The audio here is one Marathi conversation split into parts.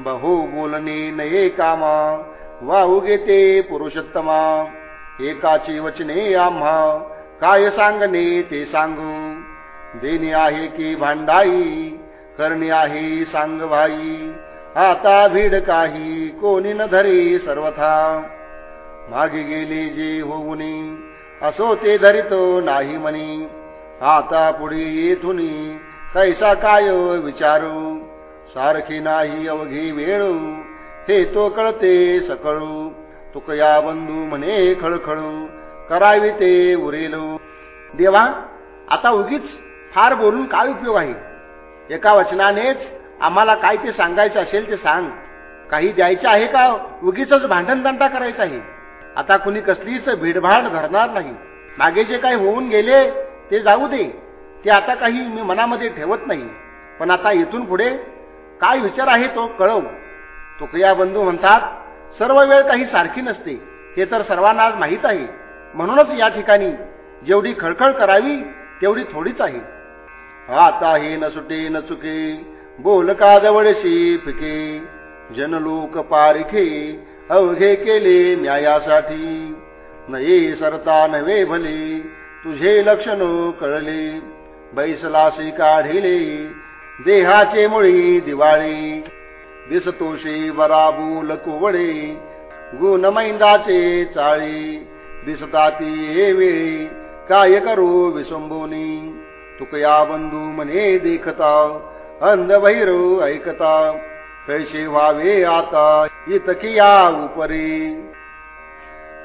बहु बोलणे नये कामा वाहू घेते पुरुषोत्तमा. एकाची वचने आम्हा काय सांगणे ते सांगू. देणे आहे की भांडाई करणे आहे सांग भाई आता भीड काही कोणी न धरे सर्वथा. मागे गेले जे होऊनी असो ते धरितो नाही म्हणी. आता पुढे येथुनी कैसा काय विचारू? सारखी नाही अवघी वेळू. हे तो कळते सकळू. तुकया बंधू म्हणे खळखळू. करावी ते उरेलो. देवा आता उगीच फार बोलून काय उपयोग आहे? एका वचनानेच आम्हाला काय ते सांगायचं असेल ते सांग. काही द्यायचे आहे का? उगीच भांडण दंडा करायचा आहे. आता कुणी कसलीच भीडभाड धरणार नाही. मागे जे काही होऊन गेले ते जाऊ दे. ते आता काही मी मनामध्ये ठेवत नाही. पण आता इथून पुढे काय विचार आहे तो कळव. तुकया बंधू म्हणतात सर्व वेळ काही सारखी नसते. हे तर सर्वांना माहीत आहे. म्हणूनच या ठिकाणी जेवढी खळखळ करावी तेवढी थोडीच आहे. आता हे न सुटे न चुके बोल का जवळशी फिके जनलोक पारखे अवघे केले न्यायासाठी. नये सरता नवे भले तुझे लक्षण कळले. बैसलासी काढिले देहाचे मुळी दिवाळी दिसतोशी बराबूल कुवडे गुण मैंदाचे चाळी दिसताती हे वेळी काय करू विसंबोनी? तुकया बंधू म्हणे देखता अंध भैरव ऐकता पैसे व्हावे आता इतकिया उपरी.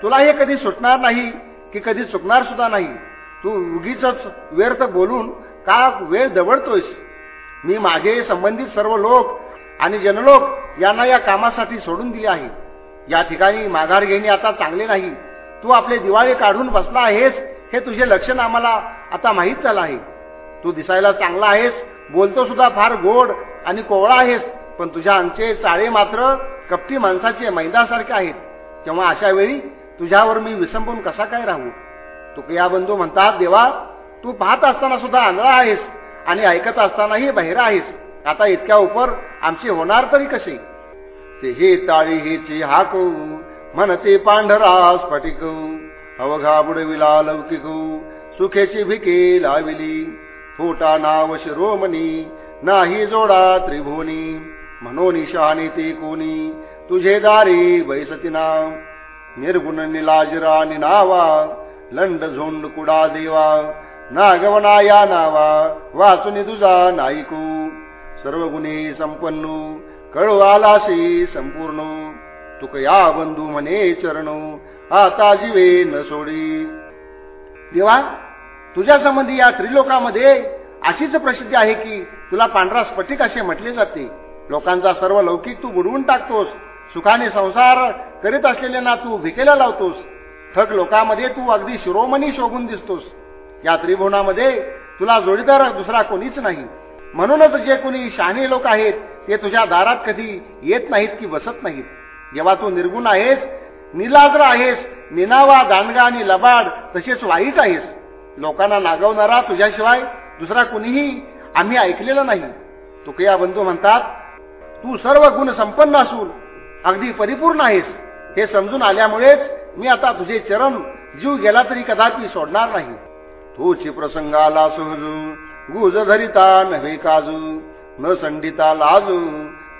तुला हे कधी सुटणार नाही की कधी चुकणार सुद्धा नाही? तू उगीच व्यर्थ बोलून का वेळ दवडतोयस? मी मागे संबंधित सर्व लोक आणि जनलोक यांना या कामासाठी सोडून दिले आहे. या ठिकाणी माघार घेणे आता चांगले नाही. तू आपले दिवाळे काढून बसला आहेस हे तुझे लक्षण आम्हाला आता माहीत झालं आहे. तू दिसायला चांगला आहेस बोलतो सुद्धा फार गोड आणि कोवळा आहेस पण तुझ्या अंगचे चाळे मात्र कपटी माणसाचे मैदासारखे आहेत. तेव्हा अशा वेळी तुझ्यावर मी विसंबून कसा काय राहू? तुकया बंधू म्हणतात देवा तू पाहत असताना सुद्धा आंधळा आहेस. आणि ऐकत असतानाही बहिरा आहेस. आता इतक्या उपर आमची होणार तरी कशी? ते हे ताळी हिची हाकू म्हणते पांढरा स्फटिक अवघा बुडविला लौकिक सुखेची भिके लाविली. फोटा नाव शिरोमणी नाही जोडा त्रिभुवनी. म्हणून शहाणी ते कोणी तुझे दारी बैसतीना निर्गुण निलाजरा निनावा लंड झोंड कुडा देवा. नागवना या नावा वाचून तुझा नाईकू. सर्व गुन्हे संपन्नू कळू आलासी संपूर्ण. तुक या बंधू म्हणे चरण आता जीवे न सोडी. देवा तुझ्या संबंधी या त्रिलोकामध्ये अशीच प्रसिद्धी आहे की तुला पांढरा स्फटिक असे म्हटले जाते. लोकांचा सर्व लौकिक तू बुडवून टाकतोस. सुखाने संसार करीत असलेल्यांना तू भिकेला लावतोस. ठग लोकांमध्ये तू अगदी शिरोमणी शोभून दिसतोस. या त्रिभुवनामध्ये तुला जोडीदार दुसरा कोणीच नाही. म्हणूनच जे कोणी शहाणे लोक आहेत ते तुझ्या दारात कधी येत नाहीत की बसत नाहीत. जेव्हा तू निर्गुण आहेस निलाद्र आहेस निनावा दानगा आणि लबाड तसेच वाईट आहेस. लोकांना नागवणारा तुझ्याशिवाय दुसरा कुणीही आम्ही ऐकलेलं नाही. तुकया बंधू म्हणतात तू सर्व गुण संपन्न असून अगदी परिपूर्ण आहेस. हे समजून आल्यामुळेच मी आता तुझे चरण जीव गेला तरी कदापि सोडणार नाही. तूची प्रसंगाला सहजू गुज धरिता नव्हे काजू न संडिता लाजू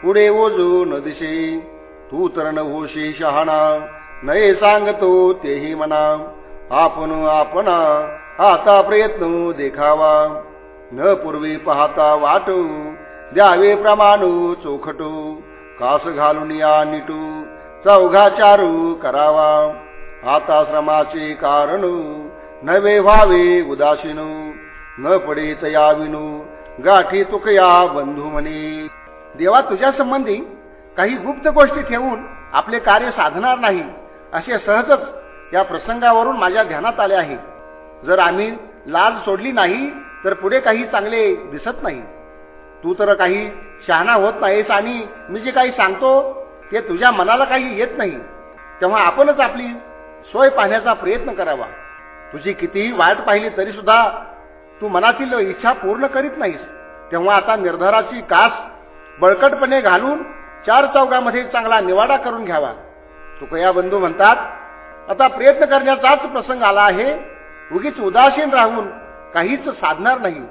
पुढे ओजू न दिशे. तू तर न होशी शहाणा नये सांगतो तेही म्हणा आपण आपणा आता प्रयत्न देखावा. न पूर्वी पाहता वाटू द्यावे प्रमाणू चोखटू कास घालून या निटू चौघा चारू करावा. आता श्रमाचे कारण नवे व्हावे उदासीन न पडे तया विनू गाठी तुकया बंधू म्हणे देवा तुझ्या संबंधी काही गुप्त गोष्टी ठेवून आपले कार्य साधणार नाही असे सहजच या प्रसंगावरून माझ्या ध्यानात आले आहे. जर आम्ही लाज सोडली नाही तर पुढे काही चांगले दिसत नाही. तू तर काही शहाणा होत नाहीस आणि मी जे काही सांगतो ते तुझ्या मनाला काही येत नाही. तेव्हा आपणच आपली सोय पाहण्याचा प्रयत्न करावा. तुझी कितीही वाट पाहिली तरी सुद्धा तू मनातील इच्छा पूर्ण करीत नाहीस. तेव्हा आता निर्धाराची कास बळकटपणे घालून चार चौकामध्ये चांगला निवाडा करून घ्यावा. तुकया बंधू म्हणतात आता प्रयत्न करण्याचाच प्रसंग आला आहे. उगीच उदासीन राहून काहीच साधणार नाही.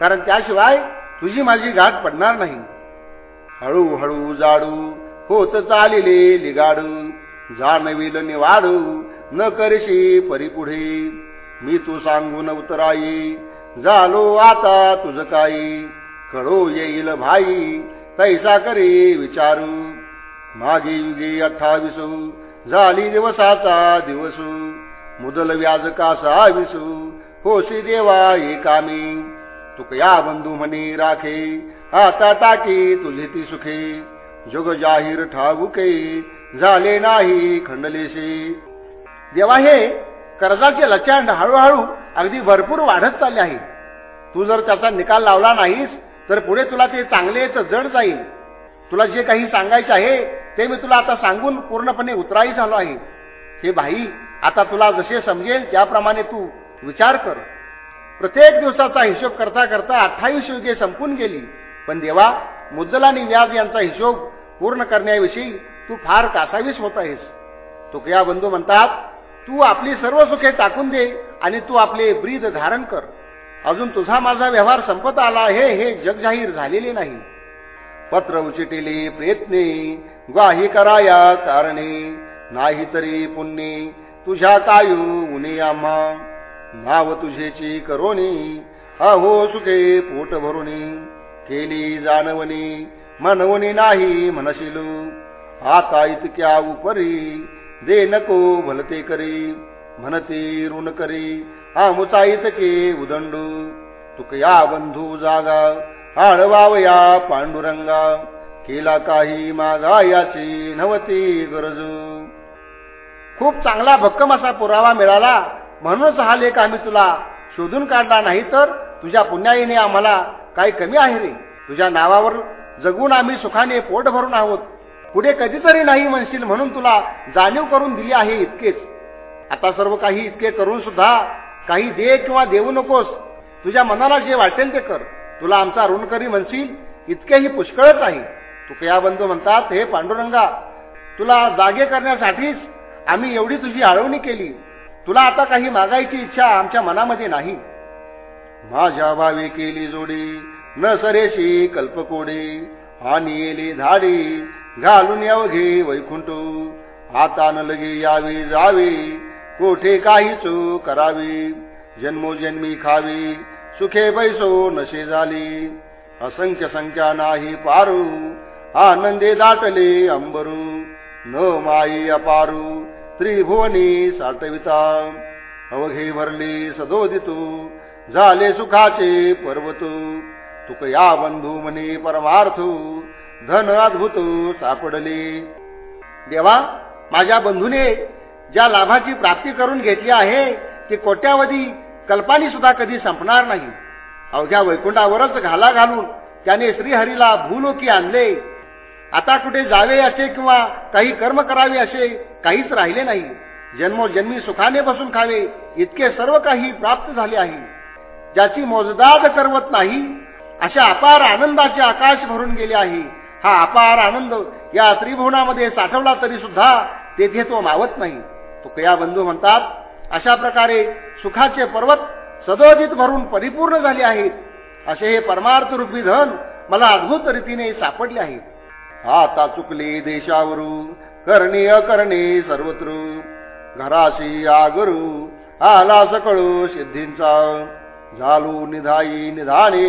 कारण त्याशिवाय तुझी माझी गाठ पडणार नाही. हळूहळू जाडू होत चालिले लिगाडू जाणविल निवाडू न करशी परिपुढे. मी तू सांगून उतराई. झालो आता तुझ काही. कळो येईल भाई तैसा करी विचारू. मागे युगे अठ्ठावीसू झाली दिवसाचा दिवस. मुदल व्याज कासा विसू. होशी देवा एकामी तुकया बंधू म्हणे राखे आता टाकी तुझे ती सुखे. जग जाहीर ठाऊके झाले नाही खंडलेशी. देवा हे कर्जाचे लचांड हळूहळू अगदी भरपूर वाढत चालले आहे. तू जर त्याचा निकाल लावला नाहीस तर पुढे तुला ते चांगले तर जड जाईल. तुला जे काही सांगायचे आहे ते मी तुला आता सांगून पूर्णपणे उतराई झालो आहे. हे भाई आता तुला जसे समजेल त्याप्रमाणे तू विचार कर. प्रत्येक दिवसाचा हिशोब करता करता अठ्ठावीस युगे संपून गेली. पण देवा मुद्दल आणि व्याज यांचा हिशोब पूर्ण करण्याविषयी तू फार कासावीस होत आहेस. तुकया बंधू म्हणतात तू आपली सर्व सुखे टाकून दे आणि तू आपले ब्रीद धारण कर. अजून तुझा माझा व्यवहार संपत आला हे हे जग जाहीर झालेले नाही. पत्र उचिटिले प्रयत्ने ग्वाही कराया कारणे नाही तरी पुण्ये तुझ्या कायू उने आम्हा. नाव तुझेची करोनी अहो सुखे पोट भरुनी केली जाणवणी मनवणी नाही म्हणशील. आता इतक्या उपरी दे नको भलते करी म्हणते ऋण करी. आमुचाईत के उदंडू तुकया बंधू जागा आळवावया पांडुरंगा. केला काही मागा याची नवती गरजू. खूप चांगला भक्कम असा पुरावा मिळाला म्हणूनच हा लेख आम्ही तुला शोधून काढला नाही तर तुझ्या पुण्याईने आम्हाला काही कमी आहे रे. तुझ्या नावावर जगून आम्ही सुखाने पोट भरून आहोत. पुढे कधीतरी नाही म्हणशील म्हणून तुला जाणीव करून दिली आहे इतकेच. आता सर्व काही इतके करून सुद्धा काही दे किंवा देऊ नकोस. तुझ्या मनाला जे वाटेल ते कर. तुला आमचा ऋणकरी म्हणशील इतकेही पुष्कळच आहे. तुकयाबंधू म्हणतात हे पांडुरंगा तुला जागे करण्यासाठीच आम्ही एवढी तुझी आळवणी केली. तुला आता काही मागायची इच्छा आमच्या मनामध्ये नाही. माझ्या भावी केली जोडी न सरेशी कल्पकोडे आणि येली घालून अवघे वैकुंठ. आता न लगे यावे जावे. कोठे काहीच करावी. जन्मोजन्मी खावी. सुखे बैसो नशे झाली. असंख्य संख्या नाही पारू. आनंदे दाटले अंबरू. न माई अपारू. त्रिभुवनी साठविता. अवघे भरले सदोदितू. झाले सुखाचे पर्वत. तुक या बंधू म्हणे परमार्थ. धन अद्भुत सापडले. देवा माझ्या बंधूने ज्या लाभाची प्राप्ती करून घेतली आहे ती कोट्यावधी कल्पानी सुद्धा कधी संपणार नाही. अवघ्या वैकुंठावरच घाला घालून त्याने श्रीहरीला भूलोकी आणले. आता कुठे जावे असे किंवा काही कर्म करावे असे काहीच राहिले नाही. जन्मोजन्मी सुखाने बसून खावे इतके सर्व काही प्राप्त झाले आहे. ज्याची मोजदाद करवत नाही अशा अपार आनंदाचे आकाश भरून गेले आहे. हा अपार आनंद या त्रिभुवनामध्ये साठवला तरी सुद्धा तेथे तो मावत नाही. तुकया बंधू म्हणतात अशा प्रकारे सुखाचे पर्वत सदोजित भरून परिपूर्ण झाले आहेत. असे हे परमार्थ रूपी धन मला अद्भुत रीतीने सापडले आहे. आता चुकले देशावरू करणे अकरणे सर्वत्र. घराशी आगरू आला सकळू सिद्धींचा. झालू निधाई निधाने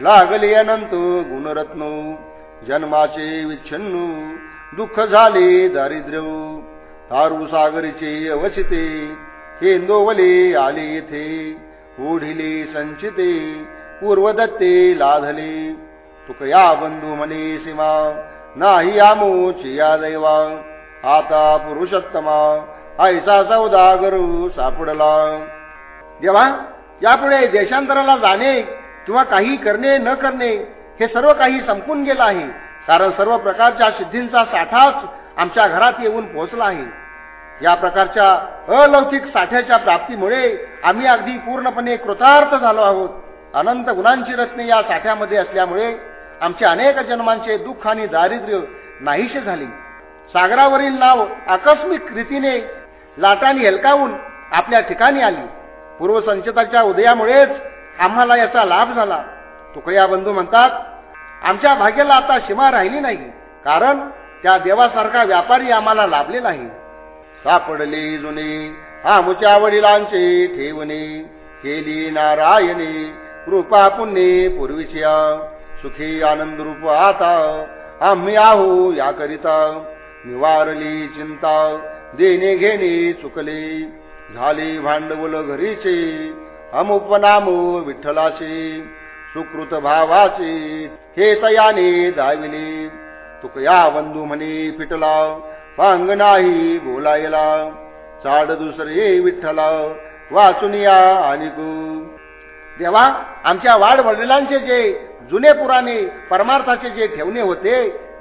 लागले अनंत गुणरत्न. जन्माचे विच्छन्नू दुःख झाले दारिद्र्य तारू सागरीचे अवचिते हेंदोवले आले येथे ओढिले संचिते पूर्वदत्ते लाधले. तुकया बंधू म्हणे सीमा नाही आमोची या दैवा आता पुरुषोत्तमा ऐसा सौदागरू सापडला. जेव्हा यापुढे देशांतराला जाणे किंवा काही करणे न करणे हे सर्व काही संपून गेलं आहे. कारण सर्व प्रकारच्या सिद्धींचा साठाच आमच्या घरात येऊन पोहोचला आहे. या प्रकारच्या अलौकिक साठ्याच्या प्राप्तीमुळे आम्ही अगदी पूर्णपणे कृतार्थ झालो आहोत. अनंत गुणांची रत्ने या साठ्यामध्ये असल्यामुळे आमचे अनेक जन्मांचे दुःख आणि दारिद्र्य नाहीशे झाले. सागरावरील नाव आकस्मिक रीतीने लाटांनी हेलकावून आपल्या ठिकाणी आली. पूर्वसंचताच्या उदयामुळेच आम्हाला याचा लाभ झाला. तुकड्या बंधू म्हणतात आमच्या भाग्याला आता सीमा राहिली नाही कारण त्या देवासारखा व्यापारी आम्हाला लाभले नाही. सापडले जुने आमुच्या वडिलांचे ठेवणे केली नारायणे कृपा पुण्ये पूर्वीची सुखी आनंद रूप आता आम्ही आहो याकरिता. निवारली चिंता देणे घेणे चुकले झाले भांडवल घरीचे अमुपनामो विठ्ठलाचे. सुकृत भावाची हे तयाने दाविले तुकया बंधू म्हणे फिटला पांग नाही बोलायला. चाड दुसरे विठ्ठला. वाचुनिया आणि देवा आमच्या वाढ वडिलांचे जे जुने पुराणे परमार्थाचे जे ठेवणे होते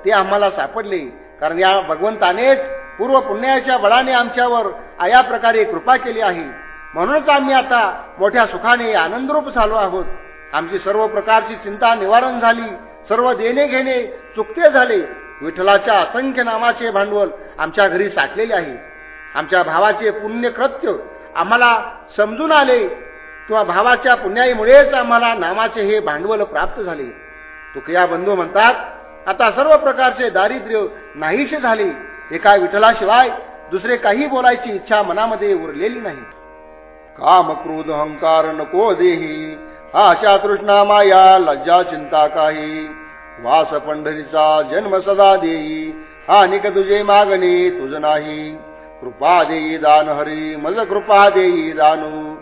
ते आम्हाला सापडले. कारण या भगवंतानेच पूर्व पुण्याच्या बळाने आमच्यावर आया प्रकारे कृपा केली आहे. म्हणूनच आम्ही आता मोठ्या सुखाने आनंदरूप झालो आहोत. आमची सर्व प्रकारची चिंता निवारण झाली सर्व देणे घेणे चुकते झाले. विठ्ठलाच्या असंख्य नामाचे भांडवल आमच्या घरी साठलेले आहे. आमच्या भावाचे पुण्यकृत्य आम्हाला समजून आले. किंवा भावाच्या पुण्याईमुळेच आम्हाला नामाचे हे भांडवल प्राप्त झाले. तुकया बंधू म्हणतात आता सर्व प्रकारचे दारिद्र्य नाहीसे झाले. एका विठ्ठलाशिवाय दुसरे काही बोलायची इच्छा मनामध्ये उरलेली नाही. काम क्रोध अहंकार नको देही. आशा तृष्णा माया लज्जा चिंता काही. वास पंढरीचा जन्म सदा देई. हानिक तुझे मागणे तुझ नाही. कृपा देई दान हरी मज कृपा देई दानू.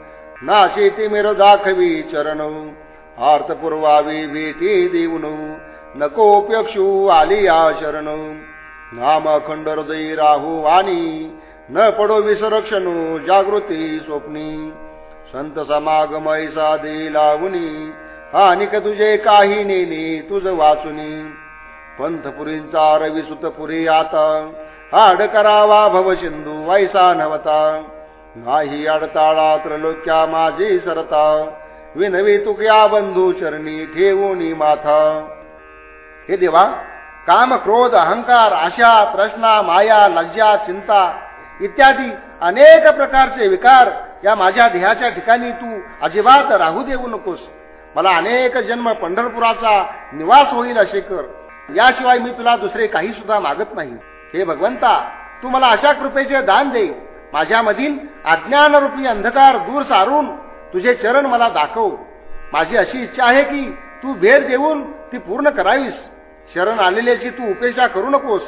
नाशी शेती दाखवी चरण. आर्त पुरवावी भेटी देऊन. नको उपयक्षू आली या शरण. नाम अखंड हृदयी राहू आणि न पडो विसरक्षणू जागृती स्वप्नी. संत समागम ऐसा दे लावणी. हानिक तुझे काही नेने तुझ वाचुनी. पंथपुरींचा रविसुत सुतपुरी आता. आड करावा भव सिंधू वैसा नवता नाही अडताळा त्रलोक्या माझी सरता. विनवी तुक्या बंधू चरणी ठेवून माथा. हे देवा काम क्रोध अहंकार आशा प्रश्ना माया लज्जा चिंता इत्यादी अनेक प्रकारचे विकार या माझ्या देहाच्या ठिकाणी तू अजिबात राहू देऊ नकोस. मला अनेक जन्म पंढरपुराचा निवास होईल असे कर. याशिवाय मी तुला दुसरे काही सुद्धा मागत नाही. हे भगवंता तू मला अशा कृपेचे दान दे. माझ्यामधील अज्ञानरूपी अंधकार दूर सारून तुझे चरण मला दाखव. माझी अशी इच्छा आहे की तू भेद देऊन ती पूर्ण करावीस. शरण आलेल्याची तू उपेक्षा करू नकोस.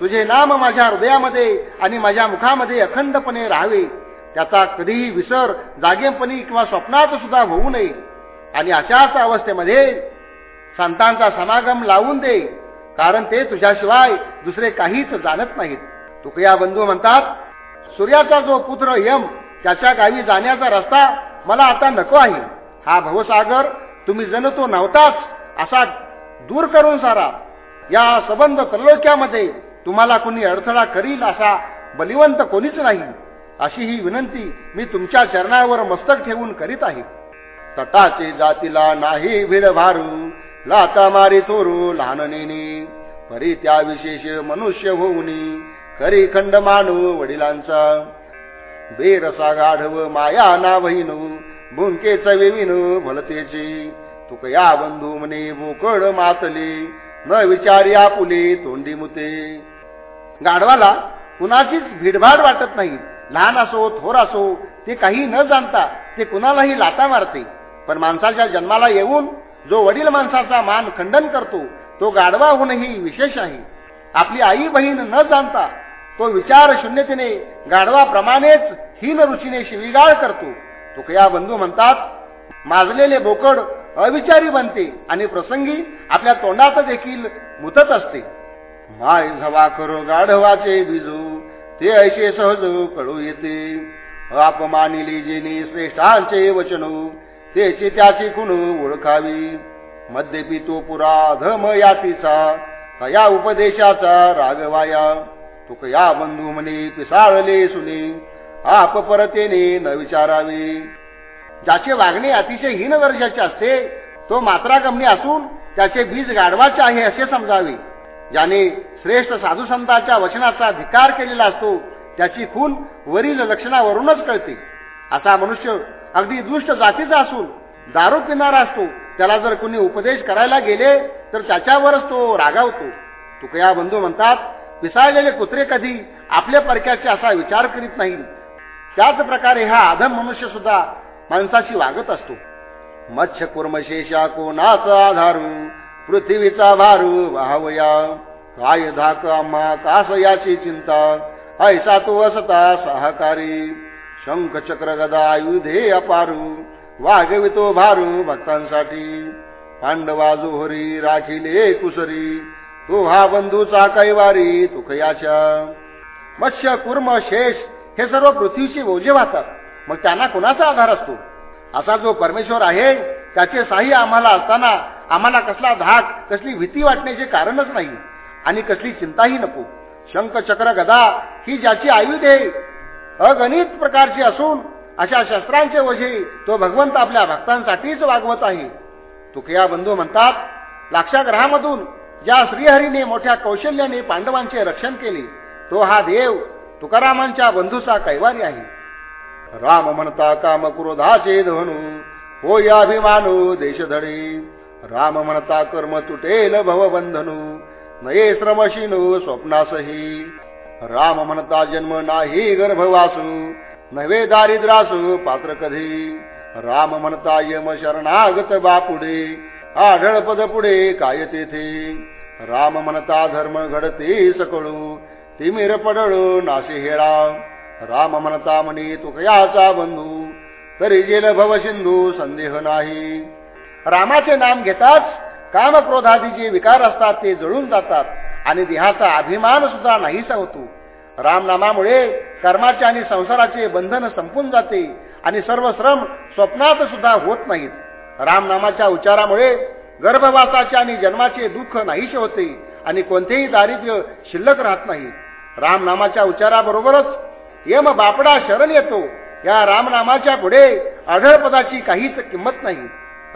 तुझे नाम माझ्या हृदयामध्ये आणि माझ्या मुखामध्ये अखंडपणे राहावे. त्याचा कधीही विसर जागेपणी किंवा स्वप्नात सुद्धा होऊ नये. आणि अशाच अवस्थेमध्ये संतांचा समागम लावून दे कारण ते तुझ्याशिवाय दुसरे काहीच जाणत नाहीत. तुकया बंधू म्हणतात सूर्याचा जो पुत्र यम त्याच्या गावी जाण्याचा रस्ता मला आता नको आहे. हा भवसागर तुम्ही जण तो नव्हताच असा दूर करून सारा. या सबंध त्रलोक्यामध्ये तुम्हाला कुणी अडथळा करील असा बलिवंत कोणीच नाही. अशी ही विनंती मी तुमच्या चरणावर मस्तक ठेवून करीत आहे. तटाचे जातीला नाही भिड भारू लाता मारी चोरू लहाननेनी परी त्या विशेष मनुष्य होऊनी करी खंड मानू वडिलांचा. बेरसा गाढव माया ना बहिणू भुंकेच वेविन भलतेची तुकया बंधू म्हणे बोकड मातले न विचारी आपुले तोंडी मुते. गाढवाला कुणाचीच भीडभाड वाटत नाही. लहान असो थोर असो ते काही न जाणता ते कुणालाही लाता मारते. पण माणसाच्या जन्माला येऊन जो वडील माणसाचा मान खंडन करतो तो गाढवा होणंही विशेष आहे. आपली आई बहीण न जाणता तो विचार शून्यतेने गाढवाप्रमाणेच हीन रुचीने शिविगाळ करतो. तुकया बंधू म्हणतात माजलेले बोकड अविचारी बनते आणि प्रसंगी आपल्या तोंडात देखील मुतत असते. माय झवा करो गाढवाचे बिजू ते ऐसे सहज कळू येते. अपमानिली जेनी श्रेष्ठांचे वचन त्याची त्याची खुण ओळखावी. मद्यपी तो पुरा धम यातीचा तया उपदेशाचा रागवाया तुक या बंधू म्हणे पिसाळले सुने आप परतेने न विचारावे. ज्याचे वागणे अतिशय हीन दर्जाचे असते तो मात्रा गमनी असून त्याचे बीज गाढवाचे आहे असे समजावे. ज्याने श्रेष्ठ साधू संतांच्या वचनाचा धिकार केलेला असतो त्याची खून वरील लक्षणावरूनच कळते. असा मनुष्य अगदी दुष्ट जातीचा असून दारू पिणारा असतो त्याला जर कुणी उपदेश करायला गेले तर त्याच्यावरच तो रागावतो. तुकया बंधू म्हणतात पिसाळलेले कुत्रे कधी आपल्या परक्याचे असा विचार करीत नाही त्याच प्रकारे हा आधम मनुष्य सुद्धा माणसाशी वागत असतो. मत्स्य कुर्मशेषा कोणाचा आधारू पृथ्वीचा भारू वाहवया काय धाक आम्हा कास याची चिंता. ऐसा तो असता सहकारी. शंख चक्र गदा आयुधे अपारू. वाघवितो भारू भक्तांसाठी. पांडवा जोहरी राखिले कुसरी. तो हा बंधूचा कैवारी तुकयाच्या मत्स्य कुर्म शेष हे सर्व पृथ्वीची ओझे वाहतात. मग त्यांना कुणाचा आधार असतो? असा जो परमेश्वर आहे त्याचे साही आम्हाला असताना आम्हाला कसला धाक कसली भीती वाटण्याचे कारणच नाही. आणि कसली चिंताही नको. शंख चक्र गदा ही ज्याची आयुधे अगणित प्रकारची असून अशा शस्त्रांचे वजे तो भगवंत आपल्या भक्तांसाठीच वागवत आहे. तुकया बंधू म्हणतात लाक्षाग्रहामधून ज्या श्रीहरीने मोठ्या कौशल्याने पांडवांचे रक्षण केले तो हा देव तुकारामांच्या बंधूचा कैवारी आहे. राम म्हणता काम क्रोधाचे धनु हो या अभिमानू देशधडे. राम म्हणता कर्म तुटेल भवबंधनू नये श्रमशिनू स्वप्नासही. राम म्हणता जन्म नाही गर्भवासू नवे दारिद्रासू पात्र कधी राम म्हणता यम शरणागत बापुडे आढळ पद पुढे काय तेथे. राम म्हणता धर्म घडते सकळू तिमिर पडळू नाशी हेळा. राम म्हणता म्हणे तुकयाचा बंधू तरी जेल भव सिंधू संदेह नाही. रामाचे नाम घेताच काम जे विकार असतात ते जळून जातात. आणि देहाचा अभिमान सुद्धा नाहीसा होतो. रामनामामुळे कर्माचे आणि संसाराचे बंधन संपून जाते आणि सर्व श्रम स्वप्नात सुद्धा होत नाहीत. रामनामाच्या उच्चारामुळे गर्भवासाचे आणि जन्माचे दुःख नाहीसे होते आणि कोणतेही दारिद्र्य शिल्लक राहत नाही. रामनामाच्या उच्चाराबरोबरच यम बापडा शरण येतो. या रामनामाच्या पुढे आढळपदाची काहीच किंमत नाही.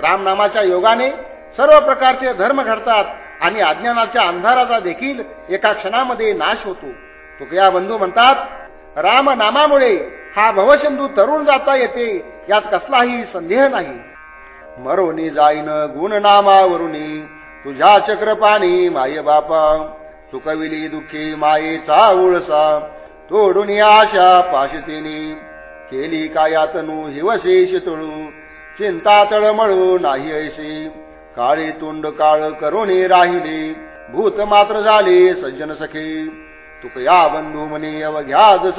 रामनामाच्या योगाने सर्व प्रकारचे धर्म घडतात आणि अज्ञानाच्या अंधाराचा देखील एका क्षणामध्ये नाश होतो. तुकया बंधू म्हणतात रामनामामुळे हा भवशंधू तरुण जाता येते यात कसलाही संदेह नाही. मरोनी जाईन गुण नामावरुनी तुझ्या चक्रपाणी माय बापा. चुकविली दुःखी मायेचा उळसा तोडून आशा पाशतीने. केली कायातनू हिवशेष तळू चिंता तळमळू नाही ऐशी. काळे तोंड काळ करुणी राहिले. भूत मात्र झाले सज्जन सखे. तुक या बंधू म्हणे अवघ्या जस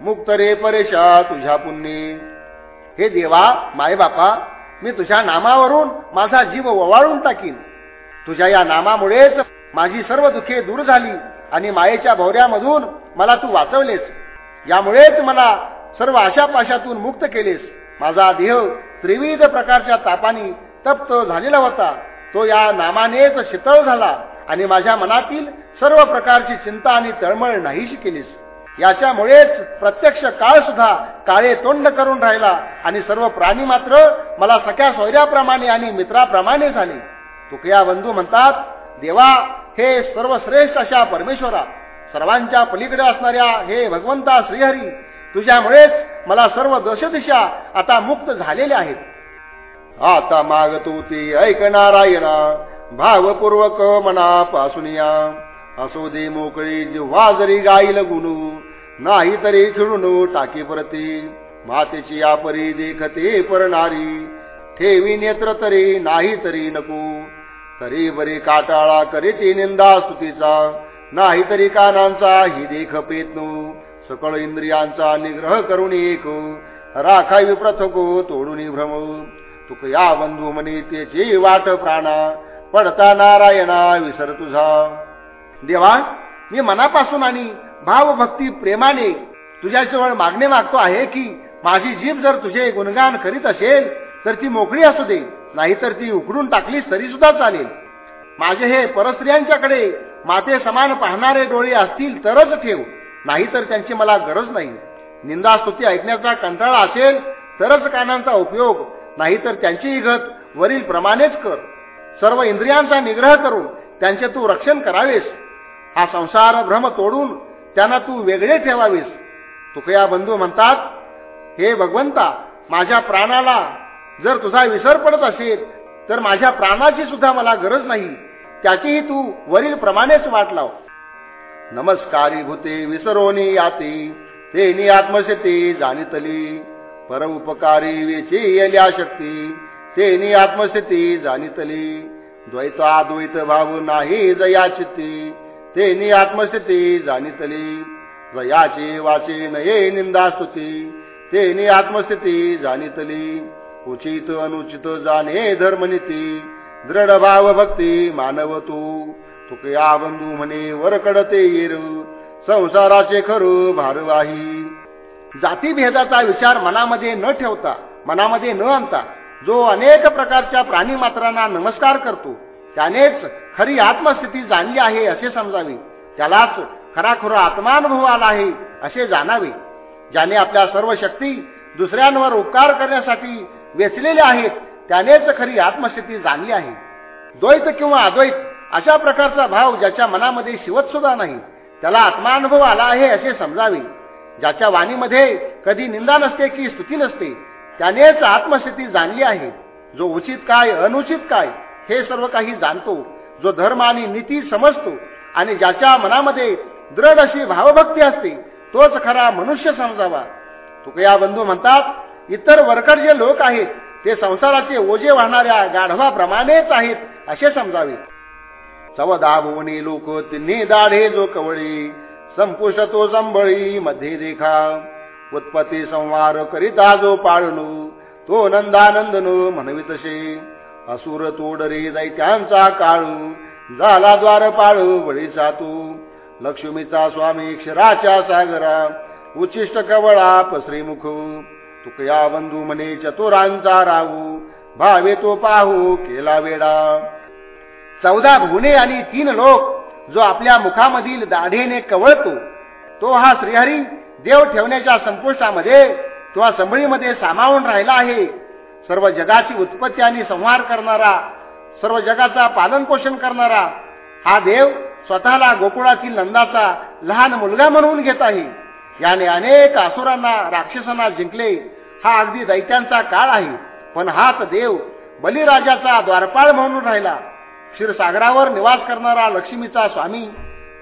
मुक्त रे परेशा तुझ्या पुण्य हे देवा माय बापा मी तुझ्या नामावरून माझा जीव ववाळून टाकीन. तुझ्या या नामामुळेच माझी सर्व दुःखे दूर झाली आणि मायेच्या भोवऱ्यामधून मला तू वाचवलेस. यामुळेच मला सर्व आशापाशातून मुक्त केलेस. माझा देह त्रिविध प्रकारच्या तापानी तप्त झालेला होता. तो या नामानेच शीतळ झाला आणि माझ्या मनातील सर्व प्रकारची चिंता आणि तळमळ नाहीशी केलीस. याच्यामुळेच प्रत्यक्ष काळ सुद्धा काळे तोंड करून राहिला आणि सर्व प्राणी मात्र मला सख्या सोयऱ्याप्रमाणे आणि मित्राप्रमाणे झाले. तुकया बंधू म्हणतात देवा हे सर्वश्रेष्ठ अशा परमेश्वरा. सर्वांच्या पलीकडे असणाऱ्या हे भगवंता श्रीहरी तुझ्यामुळेच मला सर्व दशदिशा आता मुक्त झालेल्या आहेत. आता मागतो ती ऐक नारायणा भावपूर्वक मनापासून या. असो दे मोकळी जेव्हा जरी गाईल गुणू नाही तरी खिळून टाकी परती. मातेची या परी देखते परणारी ठेवी नेत्र तरी नाही तरी नको. तरी बरी काटाळा करीती निंदा स्तुतीचा नाही तरी कानांचा ही देख पेतनू. सकळ इंद्रियांचा निग्रह करून एक. राखावी प्रथको तोडून भ्रम. तुक या बंधू म्हणे त्याची वाट प्राणा. पडता नारायणा विसर तुझा. देवा मी मनापासून आणि भावभक्ती प्रेमाने तुझ्याजवळ मागणे मागतो आहे की माझी जीभ जर तुझे गुणगान करीत असेल तर ती मोकळी असू दे. नाहीतर ती उकडून टाकली तरी सुद्धा चालेल. माझे हे परस्त्रियांच्याकडे माते समान पाहणारे डोळे असतील तरच ठेव. नाहीतर त्यांची मला गरज नाही. निंदा स्तुती ऐकण्याचा कंटाळा असेल तरच कानांचा उपयोग. नाहीतर त्यांची इगत वरील प्रमाणेच कर. सर्व इंद्रियांचा निग्रह करून त्यांचे तू रक्षण करावेस. हा संसार भ्रम तोडून त्यांना तू वेगळे ठेवावेस. तुकया बंधू म्हणतात हे भगवंता माझ्या प्राणाला जर तुझा विसर पडत असेल तर माझ्या प्राणाची सुद्धा मला गरज नाही. त्याचीही तू वरील प्रमाणेच वाट लाव. नमस्कारी भूते विसरोनी याती तेनी आत्मशती जाणीतली. पर उपकारी वेची येल्या शक्ती तेनी आत्मस्थिती जाणीतली. द्वैत अद्वैत भाव नाही जयाचिती तेनी आत्मस्थिती जाणीतली. जयाचे वाचे नये निंदास्तुती ते तेनी आत्मस्थिती जाणीतली. उचित अनुचित जाणे धर्मनीती दृढ भाव भक्ती मानव तू. तुकया बंधू म्हणे वर कडते येर संसाराचे खरू भारवाही जातीभेदाचा विचार मनामध्ये न ठेवता मनामध्ये न आणता जो अनेक प्रकारच्या प्राणी मात्रांना नमस्कार करतो त्यानेच खरी आत्मस्थिती जाणली आहे असे समजावे. त्यालाच खराखुरा आत्मानुभव आला आहे असे जाणावे. ज्याने आपल्या सर्व शक्ती दुसऱ्यांवर उपकार करण्यासाठी वेचलेल्या आहेत त्यानेच खरी आत्मस्थिती जाणली आहे. द्वैत किंवा अद्वैत अशा प्रकारचा भाव ज्याच्या मनामध्ये शिवत सुद्धा नाही त्याला आत्मानुभव आला आहे असे समजावे. ज्याच्या वाणीमध्ये कधी निंदा नसते की स्तुती नसते त्यानेच आत्मस्थिती जाणली आहे. जो उचित काय अनुचित काय हे सर्व काही जाणतो. जो धर्म आणि नीती समजतो आणि ज्याच्या मनामध्ये दृढ अशी भावभक्ती असते तोच खरा मनुष्य समजावा. तुकया बंधू म्हणतात इतर वर्कर जे लोक आहेत ते संसाराचे ओझे वाहणाऱ्या गाढवाप्रमाणेच आहेत असे समजावे. चवदा भुवनी लोक तिन्ही दाढे जो कवळी संपुष्ट तो संबळी मध्ये देखा. उत्पत्ती संवार करिता जो पाळणू तो नंदानंदनो म्हणवी तसे असुर तोडरे दैत्यांचा काळू झाला द्वार पाळू वळीचा तू लक्ष्मीचा स्वामी क्षराच्या सागरा उचिष्ट कवळा पसरीमुख. तुकया बंधू म्हणे चतुरांचा राहू भावे तो पाहू केला वेडा. चौदा भुवने आणि तीन लोक जो आपल्या मुखामधील दाढेने कवळतो तो हा श्रीहरी देव ठेवण्याच्या संपुष्टामध्ये किंवा संभळीमध्ये सामावून राहिला आहे. सर्व जगाची उत्पत्ती आणि संहार करणारा सर्व जगाचा पालन पोषण करणारा हा देव स्वतःला गोकुळातील नंदाचा लहान मुलगा म्हणून घेत आहे. याने अनेक असुरांना राक्षसांना जिंकले. हा अगदी दैत्यांचा काळ आहे. पण हाच देव बलिराजाचा द्वारपाळ म्हणून राहिला. क्षीरसागरावर निवास करणारा लक्ष्मीचा स्वामी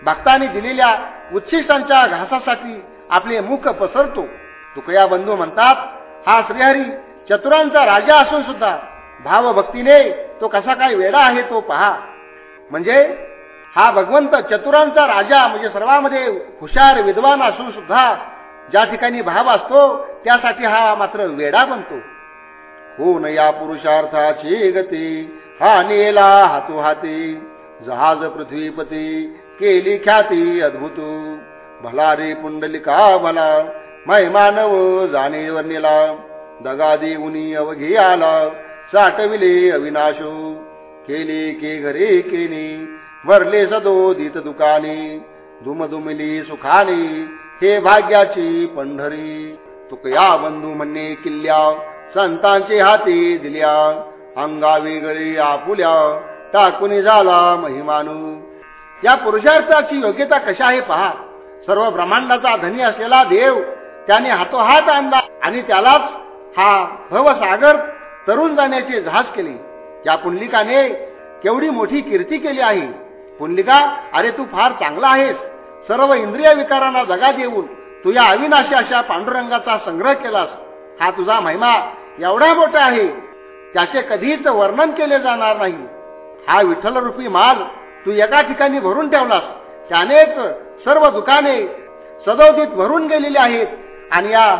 भक्तांनी दिलेल्या उत्सिष्टांच्या घासासाठी आपले मुख पसरतो. तुकया बंधू म्हणतात हा श्रीहरी चतुरांचा राजा असून सुद्धा भावभक्तीने तो कसा काय वेडा आहे तो पहा. म्हणजे हा भगवंत चतुरांचा राजा म्हणजे सर्वांमध्ये हुशार विद्वान असून सुद्धा ज्या ठिकाणी भाव असतो त्यासाठी हा मात्र वेडा बनतो. हो न या पुरुषार्थाची गती हा नेला हातू हाती जहाज पृथ्वीपती केली ख्याती अद्भुत. भला रे पुंडलिका भला मै मानव जाणीवर नेला. दगादी उनी अवघी आला साठविले अविनाशो. केले के घरे केनी वरले सदो दीत दुकानी. दुमदुमिली सुखानी हे भाग्याची पंढरी. तुकया बंधू म्हणणे किल्ल्या संतांचे हाती दिल्या. अंगा गळी आपुल्या टाकून झाला महिमानू. या पुरुषार्थाची योग्यता कशा आहे पहा. सर्व ब्रह्मांडाचा धनी असलेला देव त्याने हातोहात आणला आणि त्यालाच हा भवसागर तरुण जाण्याचे जहाज केले. या पुंडलिकाने केवढी मोठी कीर्ती केली आहे. पुंडलिका अरे तू फार चांगला आहेस. सर्व इंद्रिय विकारांना जगा देऊन तू या अविनाशी अशा पांडुरंगाचा संग्रह केलास. हा तुझा महिमा एवढा मोठा आहे त्याचे कधीच वर्णन केले जाणार नाही. हा विठ्ठल रूपी माल तू एका ठिकाणी भरून ठेवलास. त्यानेच सर्व दुकाने सदोदित भरून गेलेली आहेत आणि या